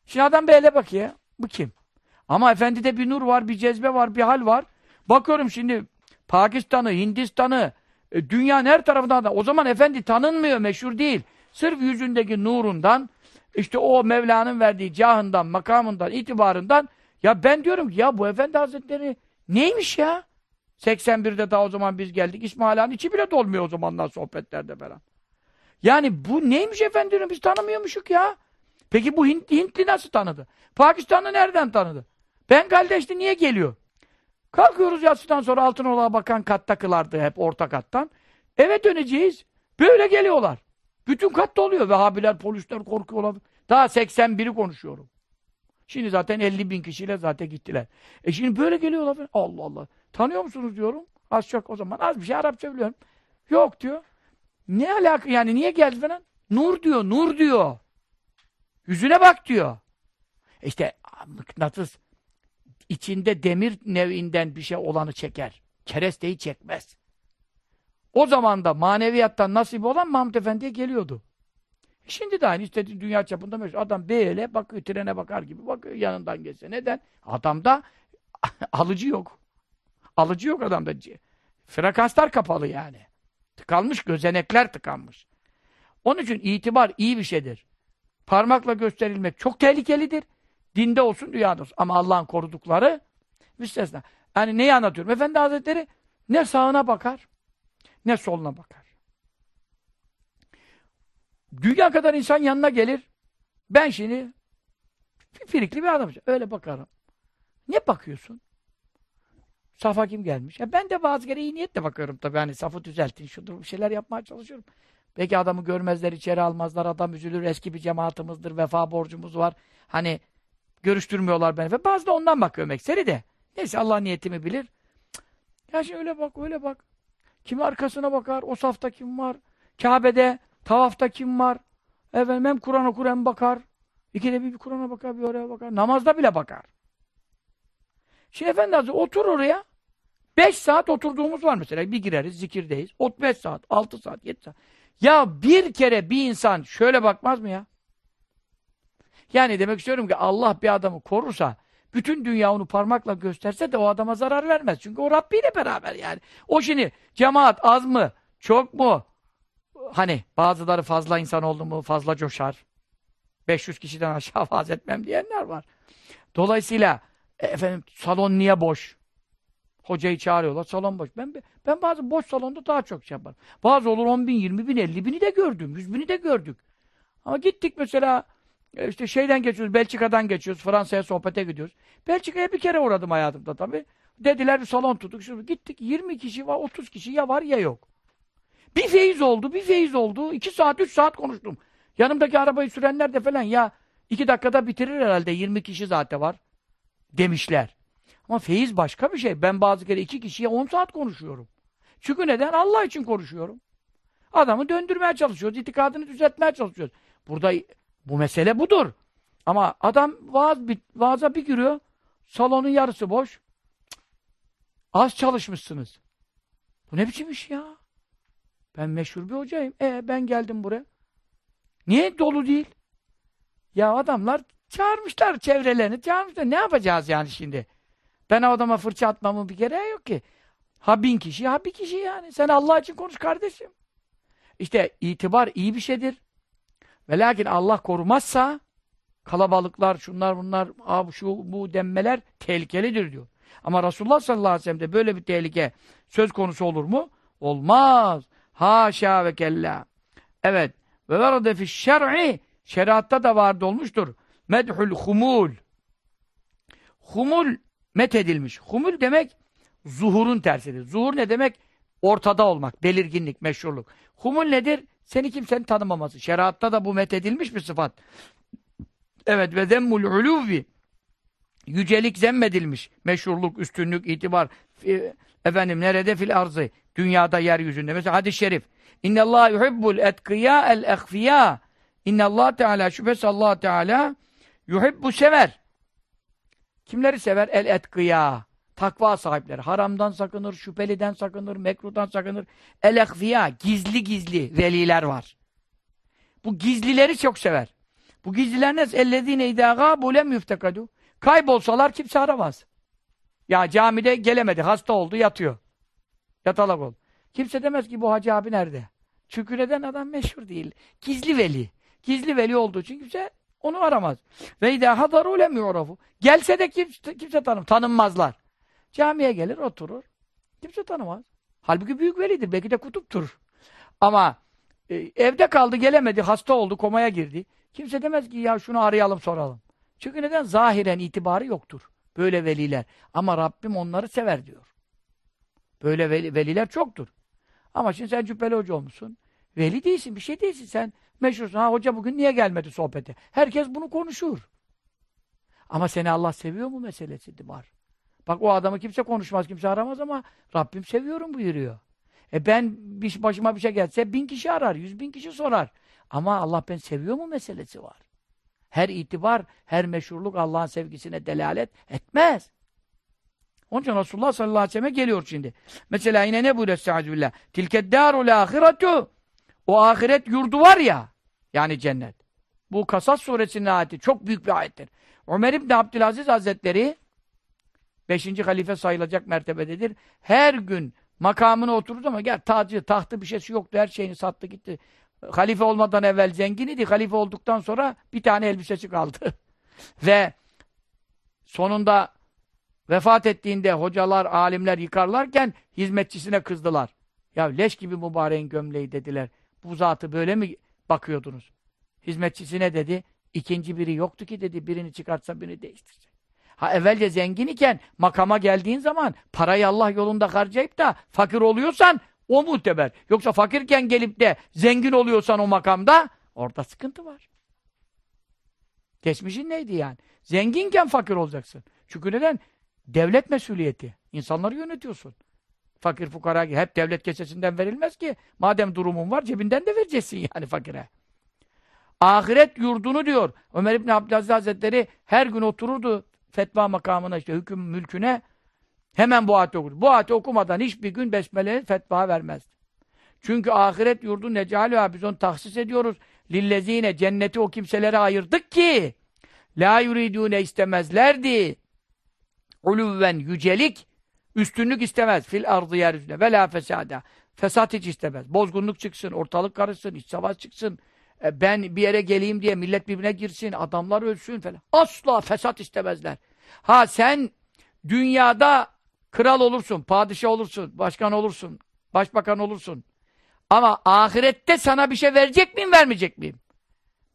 Speaker 1: Şimdi adam böyle bakıyor. Bu kim? Ama efendide bir nur var, bir cezbe var, bir hal var. Bakıyorum şimdi Pakistan'ı, Hindistan'ı, e, dünyanın her tarafından da o zaman efendi tanınmıyor, meşhur değil. Sırf yüzündeki nurundan, işte o Mevla'nın verdiği cahından, makamından, itibarından ya ben diyorum ki ya bu efendi hazretleri neymiş ya? 81'de daha o zaman biz geldik. İsmail Han içi bile dolmuyor o zamanlar sohbetlerde falan. Yani bu neymiş efendim biz tanımıyormuşuk ya. Peki bu Hint, Hintli nasıl tanıdı? Pakistanlı nereden tanıdı? Bengaldeşli niye geliyor? Kalkıyoruz yatsıdan sonra Altınoluk'a bakan katta kılardı hep orta kattan. Eve döneceğiz. Böyle geliyorlar. Bütün katta oluyor. Vehhabiler, polisler korkuyorlar. Daha 81'i konuşuyorum. Şimdi zaten 50 bin kişiyle zaten gittiler. E şimdi böyle geliyorlar. Allah Allah. Tanıyor musunuz diyorum. Az çok o zaman. Az bir şey Arapça biliyorum. Yok diyor. Ne alaka yani niye geldi falan? Nur diyor, nur diyor. Yüzüne bak diyor. İşte mıknatıs içinde demir nevinden bir şey olanı çeker. Keresteyi çekmez. O zaman da maneviyattan nasip olan Mahmud Efendi'ye geliyordu. Şimdi de aynı istediği dünya çapında meşhur. Adam böyle bakıyor, trene bakar gibi bakıyor yanından geçse. Neden? Adamda <laughs> alıcı yok. Alıcı yok adamda. Frekanslar kapalı yani. Tıkanmış, gözenekler tıkanmış. Onun için itibar iyi bir şeydir. Parmakla gösterilmek çok tehlikelidir. Dinde olsun, dünyada olsun. Ama Allah'ın korudukları müstesna. Yani neyi anlatıyorum? Efendi Hazretleri ne sağına bakar, ne soluna bakar. Dünya kadar insan yanına gelir. Ben şimdi firikli bir adamım. Öyle bakarım. Ne bakıyorsun? Safa kim gelmiş? Ya ben de bazı kere iyi niyetle bakıyorum tabii. Hani safı düzeltin, şudur bir şeyler yapmaya çalışıyorum. Belki adamı görmezler, içeri almazlar, adam üzülür, eski bir cemaatimizdir, vefa borcumuz var. Hani görüştürmüyorlar beni. Ve bazı da ondan bakıyorum ekseri de. Neyse Allah niyetimi bilir. Ya şimdi öyle bak, öyle bak. Kim arkasına bakar, o safta kim var? Kabe'de, tavafta kim var? Efendim hem Kur'an okur hem bakar. İkide bir, bir Kur'an'a bakar, bir oraya bakar. Namazda bile bakar. Şimdi Efendi Hazretleri otur oraya. Beş saat oturduğumuz var mesela. Bir gireriz, zikirdeyiz. Ot beş saat, altı saat, yedi saat. Ya bir kere bir insan şöyle bakmaz mı ya? Yani demek istiyorum ki Allah bir adamı korursa, bütün dünya onu parmakla gösterse de o adama zarar vermez. Çünkü o Rabbi ile beraber yani. O şimdi cemaat az mı, çok mu? Hani bazıları fazla insan oldu mu fazla coşar. 500 kişiden aşağı <laughs> vaaz etmem diyenler var. Dolayısıyla e, efendim salon niye boş? Hocayı çağırıyorlar, salon boş. Ben ben bazı boş salonda daha çok şey yaparım. Bazı olur 10 bin, 20 bin, 50 bini de gördüm, 100 bini de gördük. Ama gittik mesela e, işte şeyden geçiyoruz, Belçika'dan geçiyoruz, Fransa'ya sohbete gidiyoruz. Belçika'ya bir kere uğradım hayatımda tabii. Dediler bir salon tuttuk. Şimdi gittik 20 kişi var, 30 kişi ya var ya yok. Bir feyiz oldu, bir feyiz oldu. 2 saat, 3 saat konuştum. Yanımdaki arabayı sürenler de falan ya 2 dakikada bitirir herhalde 20 kişi zaten var demişler. Ama feyiz başka bir şey. Ben bazı kere iki kişiye 10 saat konuşuyorum. Çünkü neden? Allah için konuşuyorum. Adamı döndürmeye çalışıyoruz, itikadını düzeltmeye çalışıyoruz. Burada bu mesele budur. Ama adam vaaz, vaaza bir giriyor, salonun yarısı boş. Az çalışmışsınız. Bu ne biçim iş ya? Ben meşhur bir hocayım. E ben geldim buraya. Niye dolu değil? Ya adamlar çağırmışlar çevrelerini, çağırmışlar. Ne yapacağız yani şimdi? Ben adama fırça atmamın bir gereği yok ki. Ha bin kişi, ha bir kişi yani. Sen Allah için konuş kardeşim. İşte itibar iyi bir şeydir. Ve lakin Allah korumazsa kalabalıklar, şunlar bunlar, abi şu bu denmeler tehlikelidir diyor. Ama Resulullah sallallahu aleyhi ve sellem'de böyle bir tehlike söz konusu olur mu? Olmaz. Haşa ve kella. Evet. Ve verade fi şer'i şeriatta da vardı olmuştur. Medhul humul. Humul met edilmiş. Humul demek zuhurun tersidir. Zuhur ne demek? Ortada olmak, belirginlik, meşhurluk. Humul nedir? Seni kimsenin tanımaması. Şeriatta da bu met edilmiş bir sıfat. Evet ve zemmul uluvi yücelik zemmedilmiş. Meşhurluk, üstünlük, itibar. Efendim nerede fil arzı? Dünyada, yeryüzünde. Mesela hadis-i şerif. İnne Allah yuhibbul etkıya el ehfiya. İnne Allah Teala şüphesiz Allah Teala yuhibbu sever. Kimleri sever? El etkıya. Takva sahipleri. Haramdan sakınır, şüpheliden sakınır, mekruhtan sakınır. El ehfiya. Gizli gizli veliler var. Bu gizlileri çok sever. Bu gizliler ne? Ellezine idâ gâbu lem yuftekadû. Kaybolsalar kimse aramaz. Ya camide gelemedi, hasta oldu, yatıyor. Yatalak oldu. Kimse demez ki bu hacı abi nerede? Çünkü neden adam meşhur değil. Gizli veli. Gizli veli olduğu için kimse onu aramaz. Ve idâ hadarû lem yu'rafu. Gelse de kimse, kimse tanım, tanınmazlar. Camiye gelir, oturur. Kimse tanımaz. Halbuki büyük velidir. Belki de kutuptur. Ama e, evde kaldı, gelemedi, hasta oldu, komaya girdi. Kimse demez ki ya şunu arayalım, soralım. Çünkü neden? Zahiren itibarı yoktur. Böyle veliler. Ama Rabbim onları sever diyor. Böyle veli, veliler çoktur. Ama şimdi sen cübbeli hoca olmuşsun. Veli değilsin, bir şey değilsin. Sen meşhursun. Ha hoca bugün niye gelmedi sohbete? Herkes bunu konuşur. Ama seni Allah seviyor mu meselesi var. Bak o adamı kimse konuşmaz, kimse aramaz ama Rabbim seviyorum buyuruyor. E ben bir, başıma bir şey gelse bin kişi arar, yüz bin kişi sorar. Ama Allah ben seviyor mu meselesi var. Her itibar, her meşhurluk Allah'ın sevgisine delalet etmez. Onun için Resulullah sallallahu aleyhi ve sellem geliyor şimdi. Mesela yine ne buyuruyor Estağfirullah? Tilke darul ahiretu. O ahiret yurdu var ya. Yani cennet. Bu Kasas suresinin ayeti. Çok büyük bir ayettir. Ömer İbni Abdülaziz Hazretleri 5. halife sayılacak mertebededir. Her gün makamına oturdu ama gel tacı, tahtı bir şeysi yoktu. Her şeyini sattı gitti. Halife olmadan evvel zengin idi. Halife olduktan sonra bir tane elbisesi kaldı. <laughs> Ve sonunda vefat ettiğinde hocalar, alimler yıkarlarken hizmetçisine kızdılar. Ya leş gibi mübareğin gömleği dediler. Bu zatı böyle mi bakıyordunuz? Hizmetçisine dedi. İkinci biri yoktu ki dedi. Birini çıkartsa birini değiştirecek. Ha evvelce zengin iken makama geldiğin zaman parayı Allah yolunda harcayıp da fakir oluyorsan o muteber. Yoksa fakirken gelip de zengin oluyorsan o makamda orada sıkıntı var. Geçmişin neydi yani? Zenginken fakir olacaksın. Çünkü neden? Devlet mesuliyeti. İnsanları yönetiyorsun. Fakir fukara hep devlet kesesinden verilmez ki. Madem durumun var cebinden de vereceksin yani fakire. Ahiret yurdunu diyor. Ömer İbni Abdülaziz Hazretleri her gün otururdu fetva makamına işte hüküm mülküne hemen bu ayeti okurdu. Bu ayeti okumadan hiçbir gün besmele fetva vermezdi. Çünkü ahiret yurdu necalüha biz onu tahsis ediyoruz. Lillezine cenneti o kimselere ayırdık ki la yuridune istemezlerdi. Uluvven yücelik üstünlük istemez fil ardı yeryüzünde ve la fesada. Fesat hiç istemez. Bozgunluk çıksın, ortalık karışsın, iç savaş çıksın. E ben bir yere geleyim diye millet birbirine girsin, adamlar ölsün falan. Asla fesat istemezler. Ha sen dünyada kral olursun, padişah olursun, başkan olursun, başbakan olursun. Ama ahirette sana bir şey verecek miyim, vermeyecek miyim?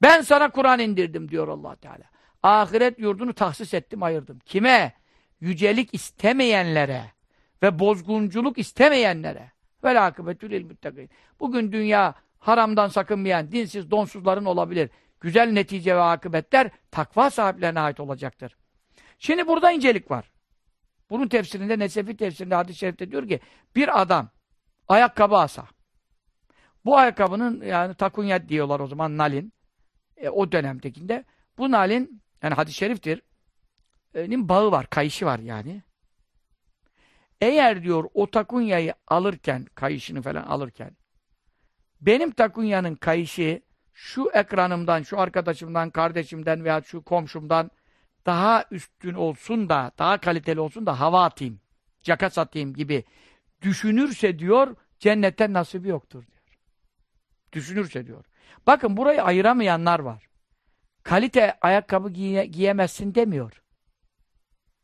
Speaker 1: Ben sana Kur'an indirdim diyor allah Teala. Ahiret yurdunu tahsis ettim, ayırdım. Kime? Yücelik istemeyenlere ve bozgunculuk istemeyenlere. Vel akıbetül ilmüttakîn. Bugün dünya haramdan sakınmayan, dinsiz, donsuzların olabilir. Güzel netice ve akıbetler takva sahiplerine ait olacaktır. Şimdi burada incelik var. Bunun tefsirinde, Nesefi tefsirinde, hadis-i şerifte diyor ki, bir adam ayakkabı asa. Bu ayakkabının yani takunyat diyorlar o zaman nalin. E, o dönemdekinde. Bu nalin, yani hadis-i şeriftir. E, bağı var, kayışı var yani. Eğer diyor o takunyayı alırken, kayışını falan alırken benim takunyanın kayışı şu ekranımdan, şu arkadaşımdan, kardeşimden veya şu komşumdan daha üstün olsun da, daha kaliteli olsun da hava atayım, caka satayım gibi düşünürse diyor, cennetten nasibi yoktur diyor. Düşünürse diyor. Bakın burayı ayıramayanlar var. Kalite ayakkabı giye giyemezsin demiyor.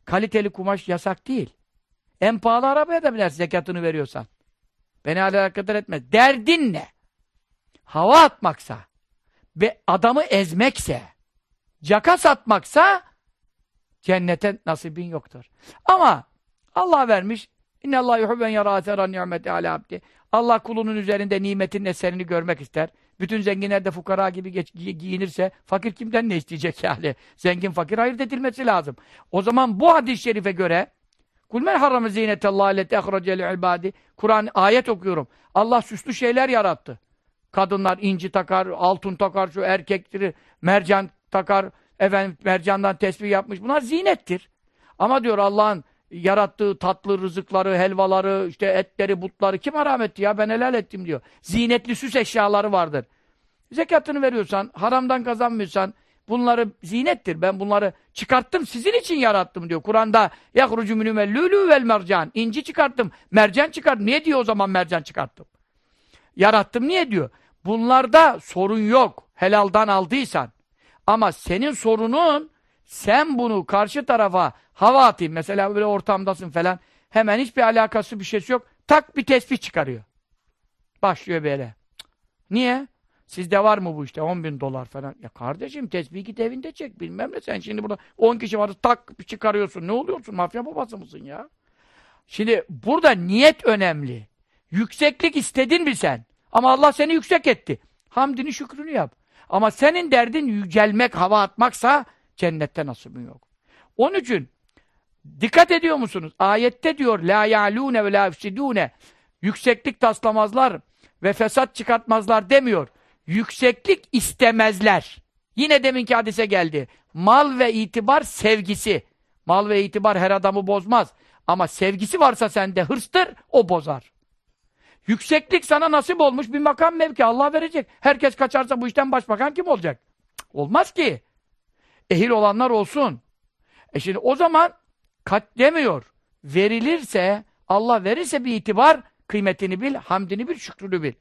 Speaker 1: Kaliteli kumaş yasak değil. En pahalı arabaya da binersin zekatını veriyorsan. Beni alakadar etmez. Derdin ne? hava atmaksa ve adamı ezmekse, caka satmaksa cennete nasibin yoktur. Ama Allah vermiş İnne Allah yuhibben yara eseran nimeti ala abdi. Allah kulunun üzerinde nimetin eserini görmek ister. Bütün zenginler de fukara gibi geç, gi giyinirse fakir kimden ne isteyecek yani? <laughs> Zengin fakir ayırt edilmesi lazım. O zaman bu hadis-i şerife göre Kul men harrame zinetellahi leti ehrecel ibadi. Kur'an ayet okuyorum. Allah süslü şeyler yarattı. Kadınlar inci takar, altın takar, şu erkekleri mercan takar, efendim mercandan tesbih yapmış. Bunlar zinettir. Ama diyor Allah'ın yarattığı tatlı rızıkları, helvaları, işte etleri, butları kim haram etti ya? Ben helal ettim diyor. Zinetli süs eşyaları vardır. Zekatını veriyorsan, haramdan kazanmıyorsan bunları zinettir. Ben bunları çıkarttım, sizin için yarattım diyor. Kur'an'da yahrucu minümel lülü vel mercan. İnci çıkarttım, mercan çıkarttım. Niye diyor o zaman mercan çıkarttım? Yarattım niye diyor? Bunlarda sorun yok. Helaldan aldıysan. Ama senin sorunun sen bunu karşı tarafa hava atayım. Mesela böyle ortamdasın falan. Hemen hiçbir alakası bir şeysi yok. Tak bir tespih çıkarıyor. Başlıyor böyle. Niye? Sizde var mı bu işte 10 bin dolar falan. Ya kardeşim tesbih git evinde çek bilmem ne. Sen şimdi burada 10 kişi var tak çıkarıyorsun. Ne oluyorsun? Mafya babası mısın ya? Şimdi burada niyet önemli. Yükseklik istedin mi sen? Ama Allah seni yüksek etti. Hamdini şükrünü yap. Ama senin derdin yücelmek, hava atmaksa cennette nasibin yok. Onun için dikkat ediyor musunuz? Ayette diyor la ya'lune ve la ifsidune yükseklik taslamazlar ve fesat çıkartmazlar demiyor. Yükseklik istemezler. Yine deminki hadise geldi. Mal ve itibar sevgisi. Mal ve itibar her adamı bozmaz. Ama sevgisi varsa sende hırstır, o bozar. Yükseklik sana nasip olmuş bir makam mevki Allah verecek. Herkes kaçarsa bu işten başbakan kim olacak? olmaz ki. Ehil olanlar olsun. E şimdi o zaman kat demiyor. Verilirse, Allah verirse bir itibar, kıymetini bil, hamdini bil, şükrünü bil.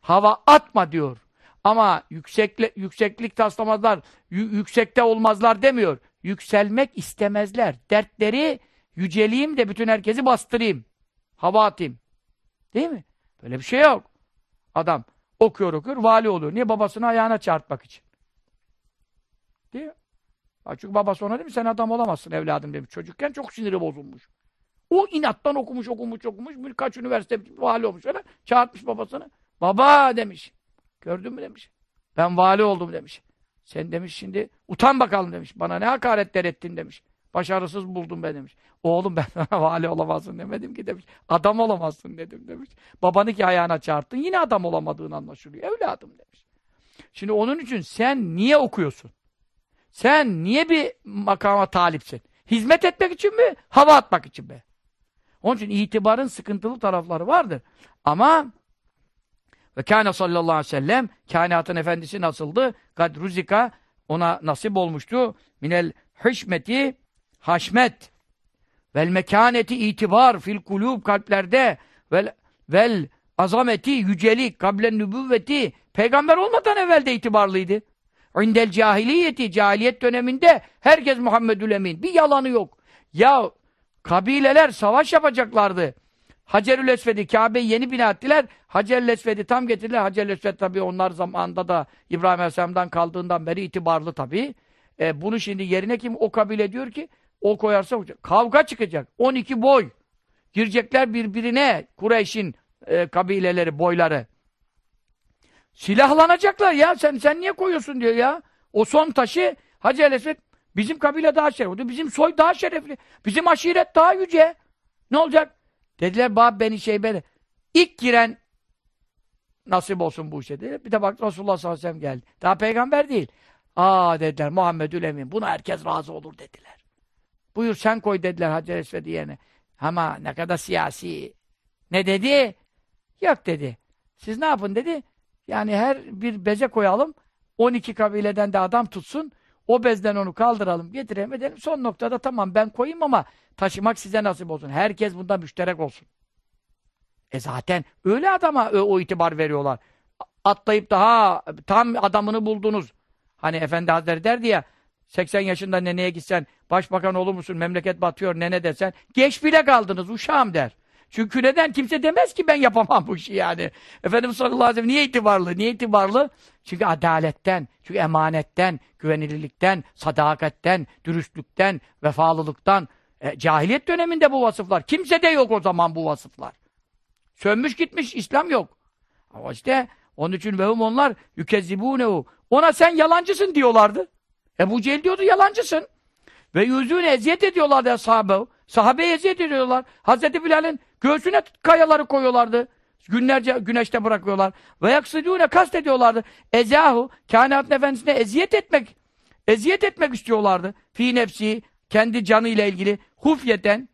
Speaker 1: Hava atma diyor. Ama yüksekle, yükseklik taslamazlar, yüksekte olmazlar demiyor. Yükselmek istemezler. Dertleri yüceleyim de bütün herkesi bastırayım. Hava atayım. Değil mi? Böyle bir şey yok. Adam okuyor okuyor, vali oluyor. Niye? Babasını ayağına çarpmak için. Değil mi? Çünkü babası ona demiş, sen adam olamazsın evladım demiş. Çocukken çok siniri bozulmuş. O inattan okumuş, okumuş, okumuş. Birkaç üniversite vali olmuş öyle. Çağırtmış babasını. Baba demiş. Gördün mü demiş. Ben vali oldum demiş. Sen demiş şimdi utan bakalım demiş. Bana ne hakaretler ettin demiş. Başarısız buldum ben demiş. Oğlum ben <laughs> vali olamazsın demedim ki demiş. Adam olamazsın dedim demiş. Babanı ki ayağına çağırttın yine adam olamadığın anlaşılıyor. Evladım demiş. Şimdi onun için sen niye okuyorsun? Sen niye bir makama talipsin? Hizmet etmek için mi? Hava atmak için mi? Onun için itibarın sıkıntılı tarafları vardır. Ama ve kâne sallallahu aleyhi ve sellem kainatın efendisi nasıldı? Kad ruzika ona nasip olmuştu. Minel hişmeti haşmet vel mekaneti itibar fil kulub kalplerde vel vel azameti yücelik kablen nübüvveti peygamber olmadan evvel de itibarlıydı. İndel cahiliyeti cahiliyet döneminde herkes Muhammedül Emin. Bir yalanı yok. Ya kabileler savaş yapacaklardı. Hacerül Esved'i Kabe'yi yeni bina ettiler. Hacerül Esved'i tam getirdiler. Hacerül Esved tabi onlar zamanında da İbrahim Aleyhisselam'dan kaldığından beri itibarlı tabi. E, bunu şimdi yerine kim? O kabile diyor ki o koyarsa kavga çıkacak. 12 boy. Girecekler birbirine Kureyş'in e, kabileleri, boyları. Silahlanacaklar ya. Sen sen niye koyuyorsun diyor ya. O son taşı Hacı Esved bizim kabile daha şerefli. Bizim soy daha şerefli. Bizim aşiret daha yüce. Ne olacak? Dediler bab beni şey beni. İlk giren nasip olsun bu işe dedi. Bir de bak Resulullah sallallahu aleyhi ve sellem geldi. Daha peygamber değil. Aa dediler Muhammedül Emin. Buna herkes razı olur dediler. Buyur sen koy dediler Hacer Esved'i yerine. Ama ne kadar siyasi. Ne dedi? Yok dedi. Siz ne yapın dedi. Yani her bir beze koyalım. 12 kabileden de adam tutsun. O bezden onu kaldıralım, getirelim. Son noktada tamam ben koyayım ama taşımak size nasip olsun. Herkes bunda müşterek olsun. E zaten öyle adama o, o itibar veriyorlar. Atlayıp daha tam adamını buldunuz. Hani Efendi Hazretleri derdi ya 80 yaşında neneye gitsen başbakan olur musun memleket batıyor nene desen geç bile kaldınız uşağım der. Çünkü neden? Kimse demez ki ben yapamam bu işi yani. Efendimiz sallallahu aleyhi ve sellem niye itibarlı? Niye itibarlı? Çünkü adaletten, çünkü emanetten, güvenilirlikten, sadakatten, dürüstlükten, vefalılıktan. E, cahiliyet döneminde bu vasıflar. Kimse de yok o zaman bu vasıflar. Sönmüş gitmiş, İslam yok. Ama işte onun için vehum onlar yükezzibûnehu. Ona sen yalancısın diyorlardı. Ebu Cehil diyordu yalancısın. Ve yüzüğüne eziyet ediyorlardı sahabe. Sahabeye eziyet ediyorlar. Hazreti Bilal'in göğsüne kayaları koyuyorlardı. Günlerce güneşte bırakıyorlar. Ve yaksıdûne kast ediyorlardı. Ezahu, kainatın efendisine eziyet etmek, eziyet etmek istiyorlardı. Fi nefsi, kendi canı ile ilgili hufyeten,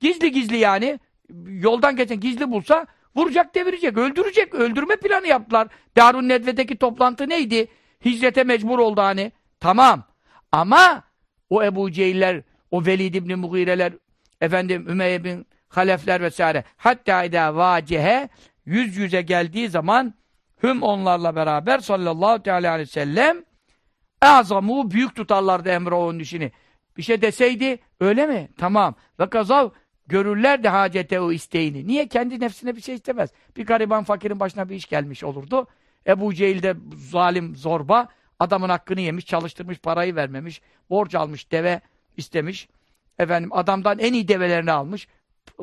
Speaker 1: gizli gizli yani, yoldan geçen gizli bulsa, vuracak, devirecek, öldürecek, öldürme planı yaptılar. Darun Nedve'deki toplantı neydi? Hicrete mecbur oldu hani. Tamam. Ama o Ebu Cehiller, o Velid İbni Mughireler, efendim Ümeyye bin Halefler vesaire. Hatta idâ vâcehe yüz yüze geldiği zaman hüm onlarla beraber sallallahu teala aleyhi ve sellem azamu büyük tutarlardı emre onun işini. Bir şey deseydi öyle mi? Tamam. Ve kazav görürler de hacete o isteğini. Niye? Kendi nefsine bir şey istemez. Bir gariban fakirin başına bir iş gelmiş olurdu. Ebu Cehil de zalim zorba. Adamın hakkını yemiş, çalıştırmış, parayı vermemiş. Borç almış, deve istemiş. Efendim adamdan en iyi develerini almış.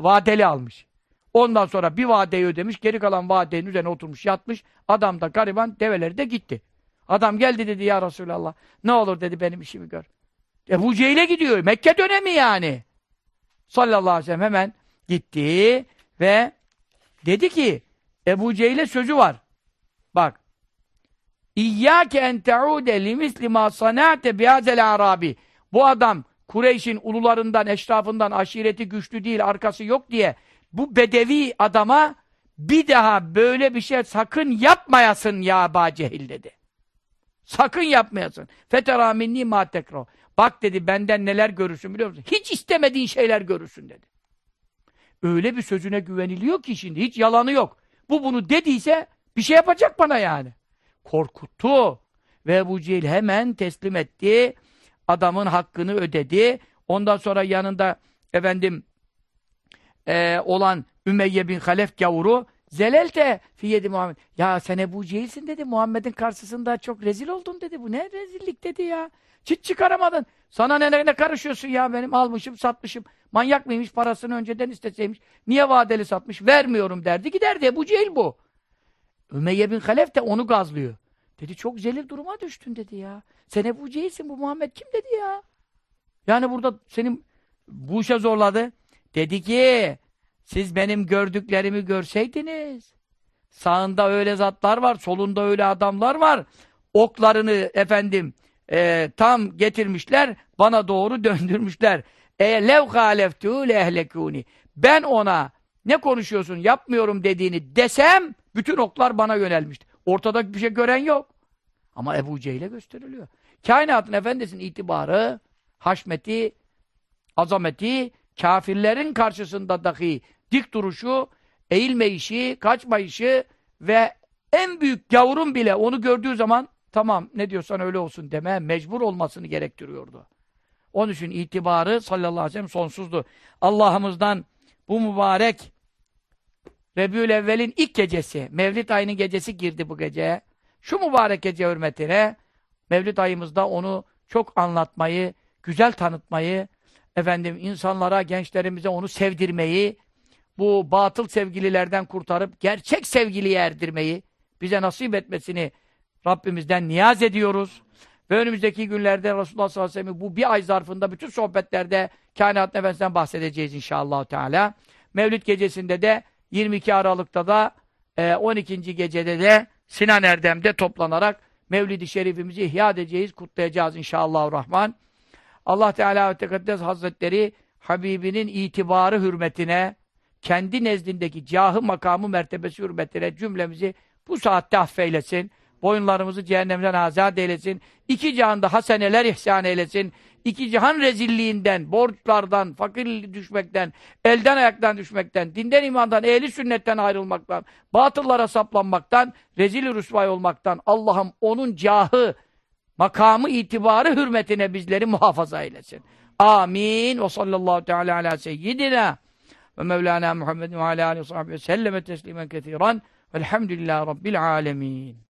Speaker 1: Vadeli almış. Ondan sonra bir vadeyi ödemiş, geri kalan vadenin üzerine oturmuş, yatmış. Adam da gariban develeri de gitti. Adam geldi dedi ya Resulallah. Ne olur dedi benim işimi gör. Ebu Cehil'e gidiyor. Mekke dönemi yani. Sallallahu aleyhi ve sellem hemen gitti ve dedi ki Ebu Cehil'e sözü var. Bak. İyyâke en te'ûde limisli mâ sanâte bihazel arabi. Bu adam Kureyş'in ulularından, eşrafından aşireti güçlü değil, arkası yok diye bu bedevi adama bir daha böyle bir şey sakın yapmayasın ya Aba Cehil dedi. Sakın yapmayasın. Fetera minni ma tekro. Bak dedi benden neler görürsün biliyor musun? Hiç istemediğin şeyler görürsün dedi. Öyle bir sözüne güveniliyor ki şimdi hiç yalanı yok. Bu bunu dediyse bir şey yapacak bana yani. Korkuttu. Ve Ebu Cehil hemen teslim etti. Adamın hakkını ödedi. Ondan sonra yanında efendim e, olan Ümeyye bin Halef gavuru Zelelte fiyedi Muhammed. Ya sen Ebu Cehil'sin dedi. Muhammed'in karşısında çok rezil oldun dedi. Bu ne rezillik dedi ya. Çıt çıkaramadın. Sana ne, ne karışıyorsun ya benim almışım satmışım. Manyak mıymış parasını önceden isteseymiş. Niye vadeli satmış? Vermiyorum derdi. Giderdi Ebu Cehil bu. Ümeyye bin Halef de onu gazlıyor. Dedi çok zelil duruma düştün dedi ya. Sen Ebu Cehil'sin bu Muhammed kim dedi ya. Yani burada senin bu işe zorladı. Dedi ki siz benim gördüklerimi görseydiniz. Sağında öyle zatlar var, solunda öyle adamlar var. Oklarını efendim e, tam getirmişler, bana doğru <laughs> döndürmüşler. E lev haleftu lehlekuni. Ben ona ne konuşuyorsun, yapmıyorum dediğini desem bütün oklar bana yönelmişti. Ortada bir şey gören yok. Ama Ebu Cehil'e gösteriliyor. Kainatın efendisinin itibarı, haşmeti, azameti, kafirlerin karşısında dahi dik duruşu, eğilmeyişi, kaçmayışı ve en büyük gavurun bile onu gördüğü zaman tamam ne diyorsan öyle olsun deme mecbur olmasını gerektiriyordu. Onun için itibarı sallallahu aleyhi ve sellem sonsuzdu. Allah'ımızdan bu mübarek Rebül Evvel'in ilk gecesi, Mevlid ayının gecesi girdi bu geceye. Şu mübarek gece hürmetine Mevlid ayımızda onu çok anlatmayı, güzel tanıtmayı, efendim insanlara, gençlerimize onu sevdirmeyi, bu batıl sevgililerden kurtarıp gerçek sevgiliye erdirmeyi bize nasip etmesini Rabbimizden niyaz ediyoruz. Ve önümüzdeki günlerde Resulullah sallallahu aleyhi ve sellem bu bir ay zarfında bütün sohbetlerde kainat nefesinden bahsedeceğiz inşallah Teala. Mevlid gecesinde de 22 Aralık'ta da 12. E, gecede de Sinan Erdem'de toplanarak Mevlid-i Şerifimizi ihya edeceğiz, kutlayacağız inşallah Rahman. Allah Teala ve Tekaddes Hazretleri Habibinin itibarı hürmetine, kendi nezdindeki cahı makamı mertebesi hürmetine cümlemizi bu saatte affeylesin. Boyunlarımızı cehennemden azat eylesin. İki cihanda haseneler ihsan eylesin. İki cihan rezilliğinden, borçlardan, fakir düşmekten, elden ayaktan düşmekten, dinden imandan, ehli sünnetten ayrılmaktan, batıllara saplanmaktan, rezil rüsvay olmaktan Allah'ım onun cahı, makamı, itibarı hürmetine bizleri muhafaza eylesin. Amin. Ve sallallahu teala ala seyyidina ve Mevlana Muhammed ve ala aleyhi ve selleme teslimen kethiren velhamdülillahi rabbil alemin.